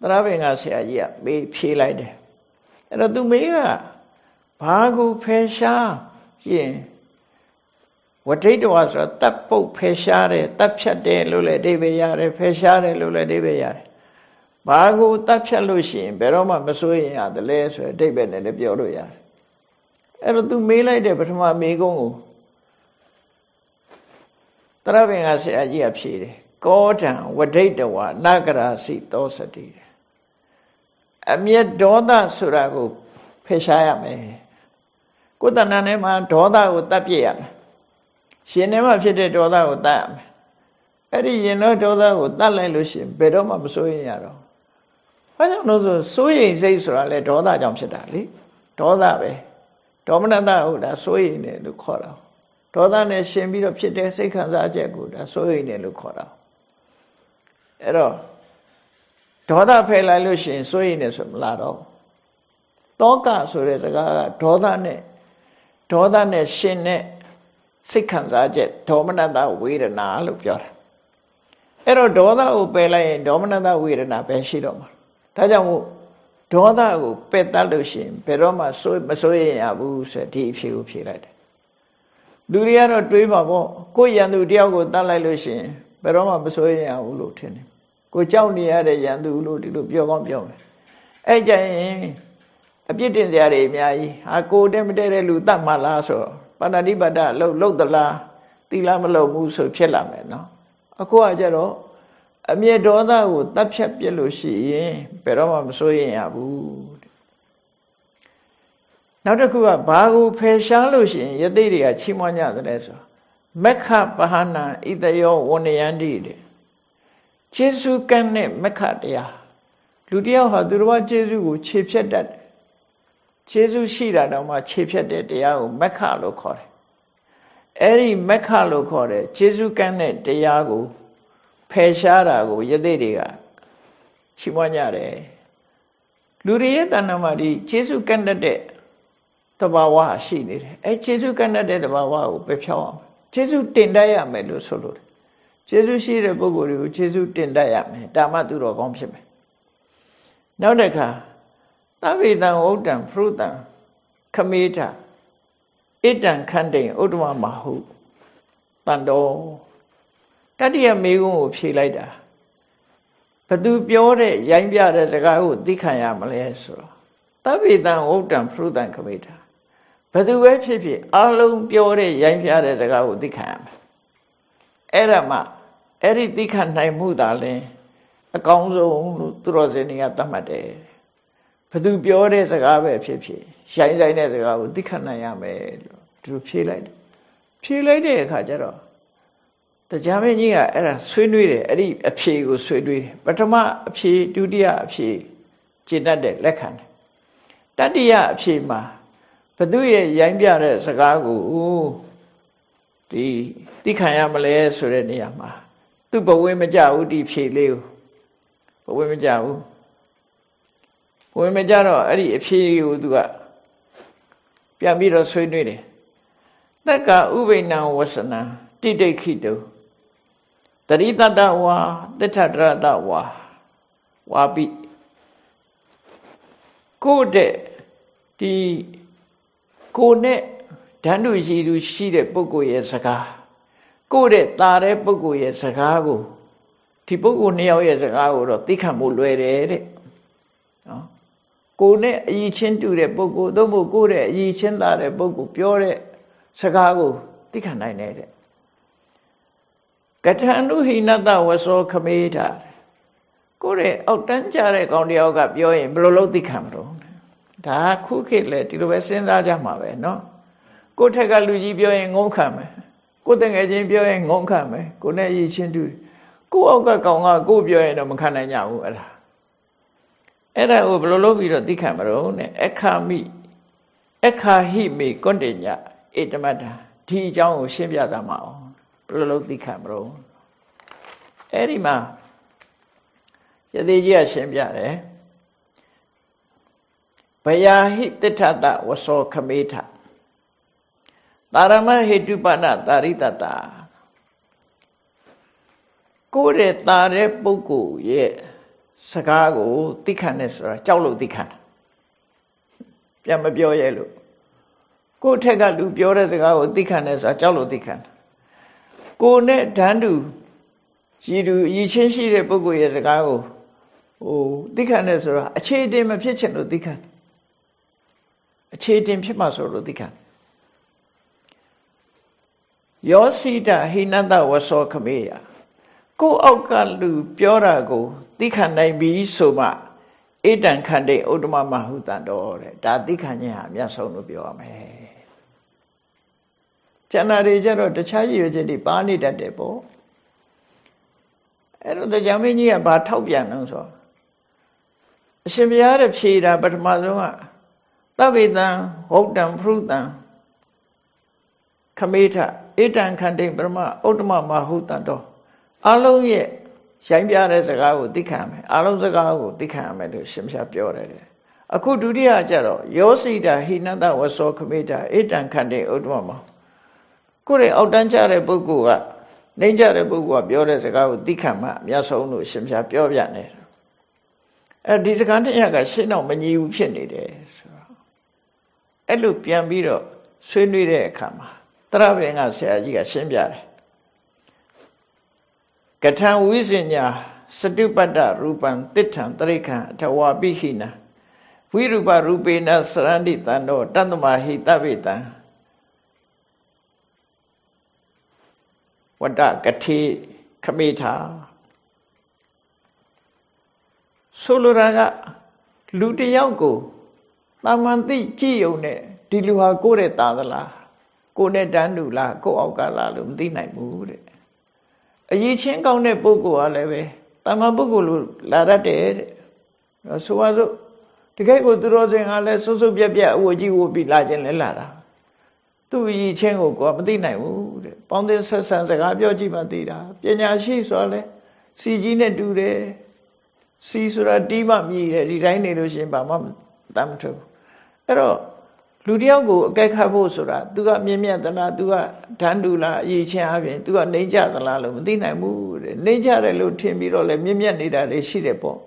သရဘင်္ဂဆရာကြီးကမေးဖြေလိုက်တယ်အဲ့တော့သူမေးကဘာကိုဖယ်ရှားရင်ဝဋိတဝါဆိုတာတပ်ပုတ်ဖယ်ရှားတယ်တပ်ဖြတ်တယ်လို့လည်းအဓိပ္ပာယ်ရတယ်ဖယ်ရှားတယ်လို့လည်းအဓိပ္ပာယ်ရတယ်ဘာကိုတပ်ဖြတ်လို့ရှိရင်ဘယ်တော့မှမစိုးရင်ရတယ်လဲဆိုတဲ့အဓိပ္ပာယ်နဲ့လည်းပြောလို့ရတယ်အဲ့တော့သူမေးလိုက်တဲ့ပထမမေးခွန်းကို တရပင်ကဆရာကြီးကဖြေတယ်ကောထံဝဋိတဝါနဂရာစီသောစတိအမျက်ဒေါသဆိုတာကိုဖယ်ရှားရမယ်ကိုယ်တဏ္ဍာနဲ့မှာဒေါသကိုတတ်ပြည့်ရမယ်ရှင်ထဲမှာဖြစ်တဲ့ဒေါသကိုတတ်ရမယ်အဲ့ဒီရင်တော့ဒေါသကိုတတ်လိုက်လို့ရှင်ဘယ်တော့မှမစိုးရင်ရတော့ဘာကြောင့်လို့ဆိုစိုးရင်စိတ်ဆိုတာလေဒေါသကြောင့်ဖြစ်တာလေဒေါသပဲဒေါမနတဟုတ်ဒါစိုးရင်တယ်လို့ခေါ်တာ ဒေါသနဲ့ရှင်ပြီးတော့ဖြစ်တဲ့စိတ်ခံစားချက်ကိုဒါစိုးရင်တယ်လို့ခေါ်တာအဲ့တော့ဒေါသဖယ်လိုက်လို့ရှင်စိုးရင်တယ်ဆိုမလားတော့တောကဆိုတဲ့စကားကဒေါသနဲ့ဒေါသနဲ့ရှင်နဲ့စိတ်ခံစားချက်ဒေါမနတဝေဒနာလို့ပြောတာအဲ့တော့ဒေါသကိုပယ်လိုက်ရင်ဒေါမနတဝေဒနာပဲရှိတော့မှာဒါကြောင့်မို့ဒေါသကိုပယ်တတ်လို့ရှိရင်ဘယ်တော့မှစိုးမစိုးရင်ရဘူးဆိုဒီအဖြေကိုဖြေလိုက်တယ် လူတွေကတော့တွေးပါပေါ့ကိုယ်ရန်သူတယောက်ကိုတတ်လိုက်လို့ရှိရင်ဘယ်တော့မှမစိုးရင်ရဘူးလို့ထင်တယ်ကိုကြောက်နေရတဲ့ရန်သူလို့ဒီလိုပြောကောင်းပြောမယ်အဲ့ကြရင်အပြစ်တင်စရာတွေအများကြီးဟာကိုတဲ့မတဲ့တဲ့လူတတ်မှလားဆိုတော့ပါဏာတိပါဒလှုပ်လှုပ်သလားသီလမလှုပ်ဘူးဆိုဖြစ်လာမယ်နော်အခုကကြတော့အမျက်ဒေါသကိုတတ်ဖြတ်ပြစ်လို့ရှိရင်ဘယ်တော့မှမစိုးရင်ရဘူး နောက်တစ်ခုကဘာကိုဖယ်ရှားလို့ရှိရင်ယသိတွေကချီးမွမ်းကြတယ်ဆိုမက္ခပဟနာဣတယောဝဏယန္တိတဲ့ကျေစုကံနဲ့မက္ခတရားလူတယောက်ဟာသူတော်ဘာကျေစုကိုခြေဖြတ်တတ်တယ်ကျေစုရှိတာတော့မှခြေဖြတ်တဲ့တရားကိုမက္ခလို့ခေါ်တယ်အဲ့ဒီမက္ခလို့ခေါ်တဲ့ကျေစုကံနဲ့တရားကိုဖယ်ရှားတာကိုယသိတွေကချီးမွမ်းကြတယ်လူတွေရဲ့တဏ္ဍာမှာဒီကျေစုကံတတ်တဲ့ တဘာဝရှိနေတယ်အဲကျေစုကံတတ်တဲ့တဘာဝကိုပဲဖြောင်းအောင်ကျေစုတင်တတ်ရမယ်လို့ဆိုလို့ကျေစုရှိတဲ့ပုဂ္ဂိုလ်တွေကိုကျေစုတင်တတ်ရမယ်ဒါမှသူတော်ကောင်းဖြစ်မယ်နောက်တစ်ခါသဗ္ဗေတံဥဒ္ဒံဖရုတံခမေထဣတံခန္တိဥဒ္ဓမမဟုတန်တော်တတိယမေကုံကိုဖြေလိုက်တာဘသူပြောတဲ့ရိုင်းပြတဲ့စကားကိုသိခံရမလဲဆိုတော့သဗ္ဗေတံဥဒ္ဒံဖရုတံခမေထ ဘသူပဲဖြစ်ဖြစ်အလုံးပြောတဲ့ရိုင်းပြတဲ့စကားကိုသိခံရမယ်အဲ့ဒါမှအဲ့ဒီသိခံနိုင်မှုသာလဲအကောင်းဆုံးလို့သူတော်စင်တွေကသတ်မှတ်တယ်ဘသူပြောတဲ့စကားပဲဖြစ်ဖြစ်ရှိုင်းဆိုင်တဲ့စကားကိုသိခံနိုင်ရမယ်လို့သူဖြေလိုက်တယ်ဖြေလိုက်တဲ့အခါကျတော့တရားမင်းကြီးကအဲ့ဒါဆွေးနွေးတယ်အဲ့ဒီအဖြေကိုဆွေးနွေးတယ်ပထမအဖြေဒုတိယအဖြေကျင့်တတ်တဲ့လက်ခံတယ်တတိယအဖြေမှာ ဘသူရဲ့ရိုင်းပြတဲ့စကားကိုဒီသိခံရမလဲဆိုတဲ့နေရာမှာသူဘဝမကြဘူးဒီဖြေလေးကိုဘဝမကြဘူးဘဝမကြတော့အဲ့ဒီအဖြေကိုသူကပြန်ပြီးတော့ဆွေးနွေးတယ်တက္ကဥပိဏံဝဆနံတိတိခိတုတရိတတဝါတထတရတဝါဝါပိကိုတဲ့ဒီ ကိုနဲ့ဓာတုရှိသူရှိတဲ့ပုဂ္ဂိုလ်ရဲ့စကားကိုတဲ့ตาတဲ့ပုဂ္ဂိုလ်ရဲ့စကားကိုဒီပုဂ္ဂိုလ်နှစ်ယောက်ရဲ့စကားကိုတော့သိခံဖို့လွယ်တယ်တဲ့နော်ကိုနဲ့အည်ချင်းတူတဲ့ပုဂ္ဂိုလ်သို့မဟုတ်ကိုတဲ့အည်ချင်းသားတဲ့ပုဂ္ဂိုလ်ပြောတဲ့စကားကိုသိခံနိုင်တယ်တဲ့ကထန္တုဟိနတဝသောခမေတာကိုရဲ့အောက်တန်းကြတဲ့ကောင်တယောက်ကပြောရင်ဘယ်လိုလုပ်သိခံမလို့ ဒါခုခေတ်လေဒီလိုပဲစဉ်းစားကြမှာပဲเนาะကိုထက်ကလူကြီးပြောရင်ငုံခံမယ်ကိုတငယ်ချင်းပြောရင်ငုံခံမယ်ကိုနဲ့ရည်ချင်းတူကိုအောက်ကကောင်ကကိုပြောရင်တော့မခံနိုင်ကြဘူးအဲ့ဒါအဲ့ဒါကိုဘယ်လိုလုပ်ပြီးတော့သိခံမလို့နဲ့အခါမိအခါဟိမိကွန်တညဧတမတ္တာဒီအကြောင်းကိုရှင်းပြသမှာအောင်ဘယ်လိုလုပ်သိခံမလို့အဲ့ဒီမှာယသိကြီးကရှင်းပြတယ်ဘ ယာဟိတထတဝသောခမေထတာရမဟေတုပနတာရိတတကိုယ်ရဲ့တာတဲ့ပုဂ္ဂိုလ်ရဲ့စကားကိုသိခံတယ်ဆိုတာကြောက်လို့သိခံတာပြန်မပြောရဲလို့ကိုယ်ထက်ကလူပြောတဲ့စကားကိုသိခံတယ်ဆိုတာကြောက်လို့သိခံတာကိုယ်နဲ့ဓာန်တူရည်သူရည်ချင်းရှိတဲ့ပုဂ္ဂိုလ်ရဲ့စကားကိုဟိုသိခံတယ်ဆိုတာအခြေတင်မဖြစ်ချင်လို့သိခံ အခြေတင်ဖြစ်မှဆိုလို့သိခံယောစီတဟိနတဝဆောခမေယကိုအောက်ကလူပြောတာကိုသိခံနိုင်ပြီဆိုမှဣတံခန္တေဥဒ္ဓမမဟုတန်တော်တဲ့ဒါသိခံခြင်းဟာအမြတ်ဆုံးလို့ပြောရမယ်ကျန်တာတွေကျတော့တခြားရည်ရွယ်ချက်တွေပါနေတတ်တယ်ပေါ့အဲ့တော့တရားမင်းကြီးကဘာထောက်ပြန်လို့ဆိုအရှင်ဘုရားတဲ့ဖြေတာပထမဆုံးက သဗ္ဗေတံဟုတ်တံဖရုတံခမေထဣတံခန္တိပရမဥတ္တမမဟုတံတော်အလုံးရဲ့ရိုင်းပြတဲ့စကားကိုသိခံမယ်အလုံးစကားကိုသိခံရမယ်လို့ရှင်ဘုရားပြောတယ်အခုဒုတိယကျတော့ယောစိတာဟိနတဝသောခမေထဣတံခန္တိဥတ္တမမကိုယ်ရဲ့အောက်တန်းကြတဲ့ပုဂ္ဂိုလ်ကနေကြတဲ့ပုဂ္ဂိုလ်ကပြောတဲ့စကားကိုသိခံမှအများဆုံးလို့ရှင်ဘုရားပြောပြတယ်အဲဒီစကားတစ်ရက်ကရှင်းတော့မညီဘူးဖြစ်နေတယ်ဆိုတော့ အဲ့လိုပြန်ပြီးတော့ဆွေးနွေးတဲ့အခါမှာတရဘင်ကဆရာကြီးကရှင်းပြတယ်ကထံဝိစညာစတုပတ္တရူပံတိဋ္ဌံတရိခံအထဝါပိဟိနဝိရူပရူပေနစရန္တိတံတော့တတ္တမဟိတဗေတံဝတ္တကတိခမေထာဆိုလိုတာကလူတယောက်ကို တာမန်သိကြည့်ုံနဲ့ဒီလူဟာကိုယ့်ရဲ့သားသလားကိုယ်နဲ့တန်းတူလားကိုယ့်အောက်ကလားလို့မသိနိုင်ဘူးတဲ့အရေးချင်းကောင်းတဲ့ပုဂ္ဂိုလ်ကလည်းပဲတာမန်ပုဂ္ဂိုလ်လို့လာတတ်တယ်တဲ့ဆိုပါစို့တကယ်ကိုသူတော်စင်ကလည်းစွတ်စွတ်ပြက်ပြက်အဝကြီးဝပြီးလာခြင်းလဲလာတာသူ့အရေးချင်းကိုကိုယ်မသိနိုင်ဘူးတဲ့ပေါင်းသင်းဆက်ဆံစကားပြောကြည့်မှသိတာပညာရှိဆိုတော့လေစီကြီးနဲ့တူတယ်စီဆိုတာတီးမှမြည်တယ်ဒီတိုင်းနေလို့ရှိရင်ဘာမှတမ်းမထွက်ဘူး အဲ့တော့လူတယောက်ကိုအကဲခတ်ဖို့ဆိုတာ तू ကမြင့်မြတ်သလား तू ကဓာန်တူလားအရေးချင်းအပြင် तू ကနေကြသလားလို့မသိနိုင်ဘူးတဲ့နေကြတယ်လို့ထင်ပြီးတော့လည်းမြင့်မြတ်နေတာတွေရှိတယ်ပေါ့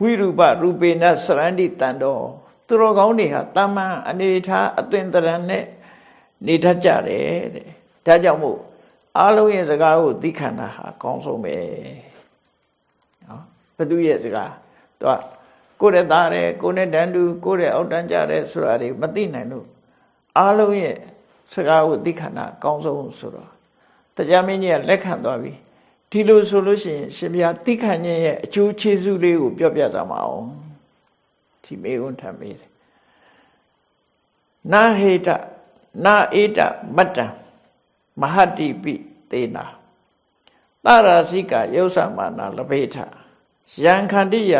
ဝိရူပရူပေနစရန္တိတန်တော်သူတော်ကောင်းတွေဟာတာမန်အနေထားအသွင်တရံနဲ့နေတတ်ကြတယ်တဲ့ဒါကြောင့်မို့အားလုံးရဲ့စကားကိုသိခံတာဟာအကောင်းဆုံးပဲနော်ဘသူရဲ့စကားသူက ကိုယ့်ရဲ့သားတယ်ကိုယ့်နဲ့တန်းတူကိုယ့်ရဲ့အောက်တန်းကြတယ်ဆိုတာတွေမသိနိုင်လို့အားလုံးရဲ့စကားကိုသိခံတာအကောင်းဆုံးဆိုတော့တရားမင်းကြီးကလက်ခံသွားပြီဒီလိုဆိုလို့ရှိရင်ရှင်ဘုရားသိခံခြင်းရဲ့အကျိုးကျေးဇူးလေးကိုပြောပြကြမှာအောင်ဒီမေုံထမ်းမေးတယ်နာဟေတနာဧတမတ္တံမဟာတိပိသေနာတရာစိကယုတ်သမနာလဘေထယံခန္တိယ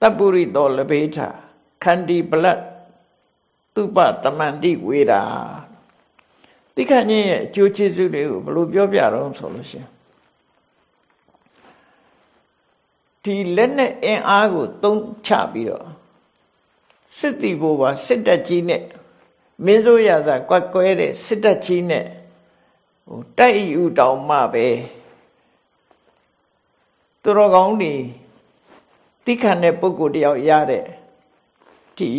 တပုရိတောလဘေထခန္တီပလတ်သူပတမန္တိဝေရာတိခဏင်းရဲ့အကျိုးကျေးဇူးတွေကိုဘယ်လိုပြောပြတော့ဆိုလို့ရှင်ဒီလက်နဲ့အင်အားကိုသုံးချပြီးတော့စစ်တီဘိုးပါစစ်တက်ကြီးနဲ့မင်းစိုးရစာကွက်ကွဲတဲ့စစ်တက်ကြီးနဲ့ဟိုတိုက်ယူတောင်မှပဲသူတော်ကောင်းတွေ တိခတ်တဲ့ပုဂ္ဂိုလ်တယောက်ရတဲ့ဒီ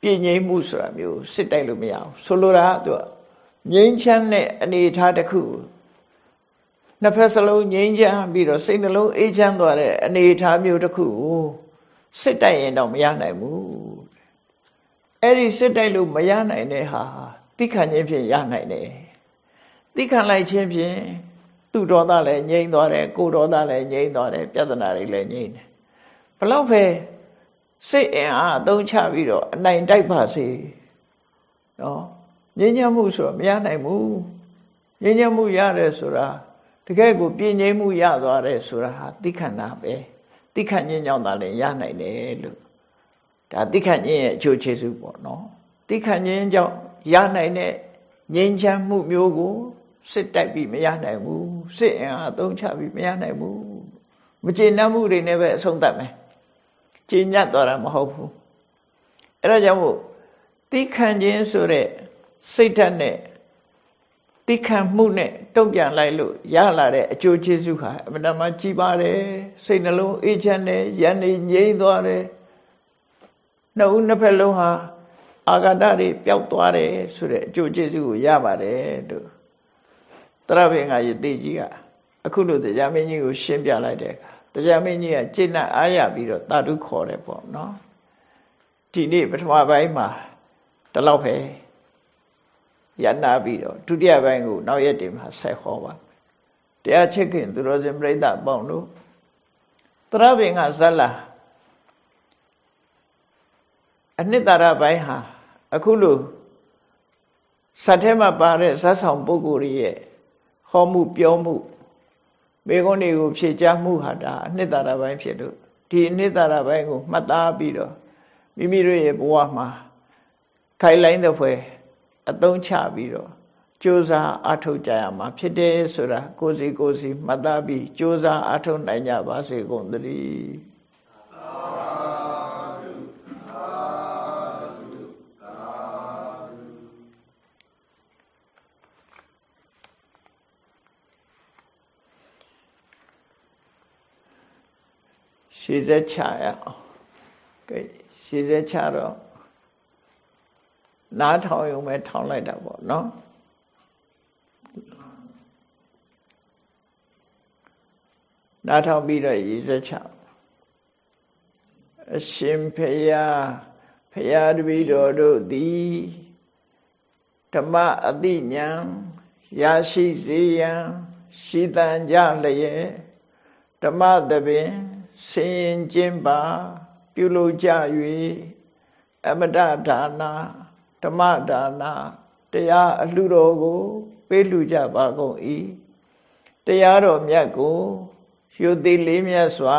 ပြည့်ငြိမ်းမှုဆိုတာမျိုးစစ်တိုက်လို့မရဘူးဆိုလိုတာကသူကငြိမ်းချမ်းတဲ့အနေအထားတစ်ခုနှစ်ဖက်စလုံးငြိမ်းချမ်းပြီးတော့စိတ်နှလုံးအေးချမ်းသွားတဲ့အနေအထားမျိုးတစ်ခုကိုစစ်တိုက်ရင်တော့မရနိုင်ဘူးအဲ့ဒီစစ်တိုက်လို့မရနိုင်တဲ့ဟာတိခတ်ခြင်းဖြင့်ရနိုင်တယ်တိခတ်လိုက်ခြင်းဖြင့်သူ့ဒေါသလည်းငြိမ်းသွားတယ်ကိုယ်ဒေါသလည်းငြိမ်းသွားတယ်ပြဿနာတွေလည်းငြိမ်းတယ်ဘ လောက်ပဲစိတ်အင်အားအသုံးချပြီးတော့အနိုင်တိုက်ပါစေနော်ငြိမ်းချမ်းမှုဆိုတော့မရနိုင်ဘူးငြိမ်းချမ်းမှုရတယ်ဆိုတာတကယ်ကိုပြင်းငြိမ်းမှုရသွားတယ်ဆိုတာဟာသိခဏပဲသိခဏင်းကြောင့်သာလည်းရနိုင်တယ်လို့ဒါသိခဏင်းရဲ့အကျိုးကျေးဇူးပေါ့နော်သိခဏင်းကြောင့်ရနိုင်တဲ့ငြိမ်းချမ်းမှုမျိုးကိုစစ်တိုက်ပြီးမရနိုင်ဘူးစစ်အင်အားအသုံးချပြီးမရနိုင်ဘူးမကျေနပ်မှုတွေနဲ့ပဲအဆုံးသတ်မယ် ကျေညတ်သွားတာမဟုတ်ဘူးအဲ့ဒါကြောင့်မို့တိခံခြင်းဆိုတဲ့စိတ်ဓာတ်နဲ့တိခံမှုနဲ့တုံ့ပြန်လိုက်လို့ရလာတဲ့အကျိုးကျေးဇူးဟာအမှန်တမ်းကြီးပါတယ်စိတ်နှလုံးအေးချမ်းတယ်ရန်နေငြိမ့်သွားတယ်နှစ်ဦးနှစ်ဖက်လုံးဟာအာဂတတွေပျောက်သွားတယ်ဆိုတဲ့အကျိုးကျေးဇူးကိုရပါတယ်လို့တရဘင်္ဂယတိကြီးကအခုလိုတရားမင်းကြီးကိုရှင်းပြလိုက်တဲ့အခါ တရားမင်းကြီးကကျင့်နဲ့အားရပြီးတော့တာတုခေါ်တယ်ပေါ့နော်ဒီနေ့ပထမပိုင်းမှာဒီလောက်ပဲရနာပြီးတော့ဒုတိယပိုင်းကိုနောက်ရက်တင်မှာဆက်ဟောပါတရားချစ်ခင်သူတော်စင်ပြိဿပေါင်းတို့တရဘင်ကဇက်လာအနှစ်သာရပိုင်းဟာအခုလို့ဇတ်ထဲမှာပါတဲ့ဇတ်ဆောင်ပုဂ္ဂိုလ်ရဲ့ဟောမှုပြောမှု မိကုန်းတွေကိုဖြည့်ချမှုဟာဒါအနှစ်သာရပိုင်းဖြစ်လို့ဒီအနှစ်သာရပိုင်းကိုမှတ်သားပြီးတော့မိမိတို့ရဲ့ဘဝမှာခိုင်လိုင်းတဲ့ဖွယ်အသုံးချပြီးတော့ကြိုးစားအထောက်ကြရမှာဖြစ်တယ်ဆိုတာကိုစီကိုစီမှတ်သားပြီးကြိုးစားအထောက်နိုင်ကြပါစေကုန်သတည်း ရှည်စက်ချရအောင်ကဲရှည်စက်ချတော့နားထောင်ရုံပဲထောင်လိုက်တာပေါ့နော်နားထောင်ပြီးတော့ရည်စက်ချအရှင်ဖရာဖရာတပည့်တော်တို့သည်ဓမ္မအတိညာရရှိစေရန်ရှိတန်ကြလျက်ဓမ္မသဘင် ဆင်ရင်ကျင်းပါ ပြုလုပ်ကြ၍အမတဒါနာဓဓမ္မဒါနတရားအလှတော်ကို ပေးလှူကြပါကုန်၏တရားတော်မြတ်ကိုယူသည်လေးမြတ်စွာ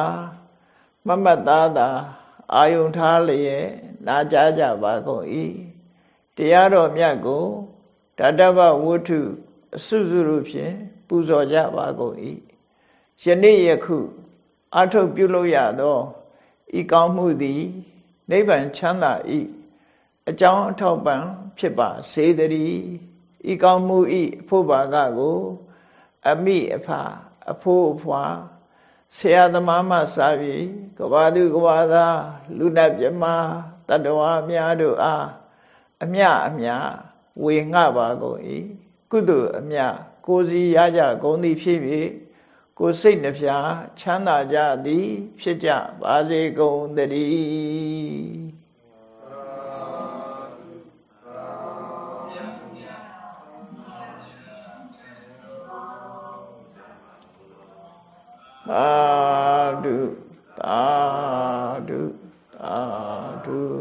မမတ်သားသာအာယုန်ထားလျက်နာကြားကြပါကုန်၏တရားတော်မြတ်ကိုဓာတဗဝတ္ထု အစုစုတို့ဖြင့်ပူဇော်ကြပါကုန်၏ယနေ့ယခု အထုတ်ပြုလို့ရသောဤကောင်းမှုသည်နိဗ္ဗာန်ချမ်းသာ၏အကြောင်းအထောက်ပံ့ဖြစ်ပါစေတည်းဤကောင်းမှု၏အဖို့ဘာကကို အမိအဖအဖို့အဖွာဆရာသမားမှစာပြီးကဘာသူကဘာသာလူနာမြမတတ္တဝါများတို့အားအမြအမြဝေငှပါကုန်၏ကုသိုလ်အမြကိုစီရကြကုန်သည်ဖြစ်၍ ကိုစိတ်နှဖျားချမ်းသာကြသည် ဖြစ်ကြပါစေကုန်သတည်းသာဓုသာဓုသာဓု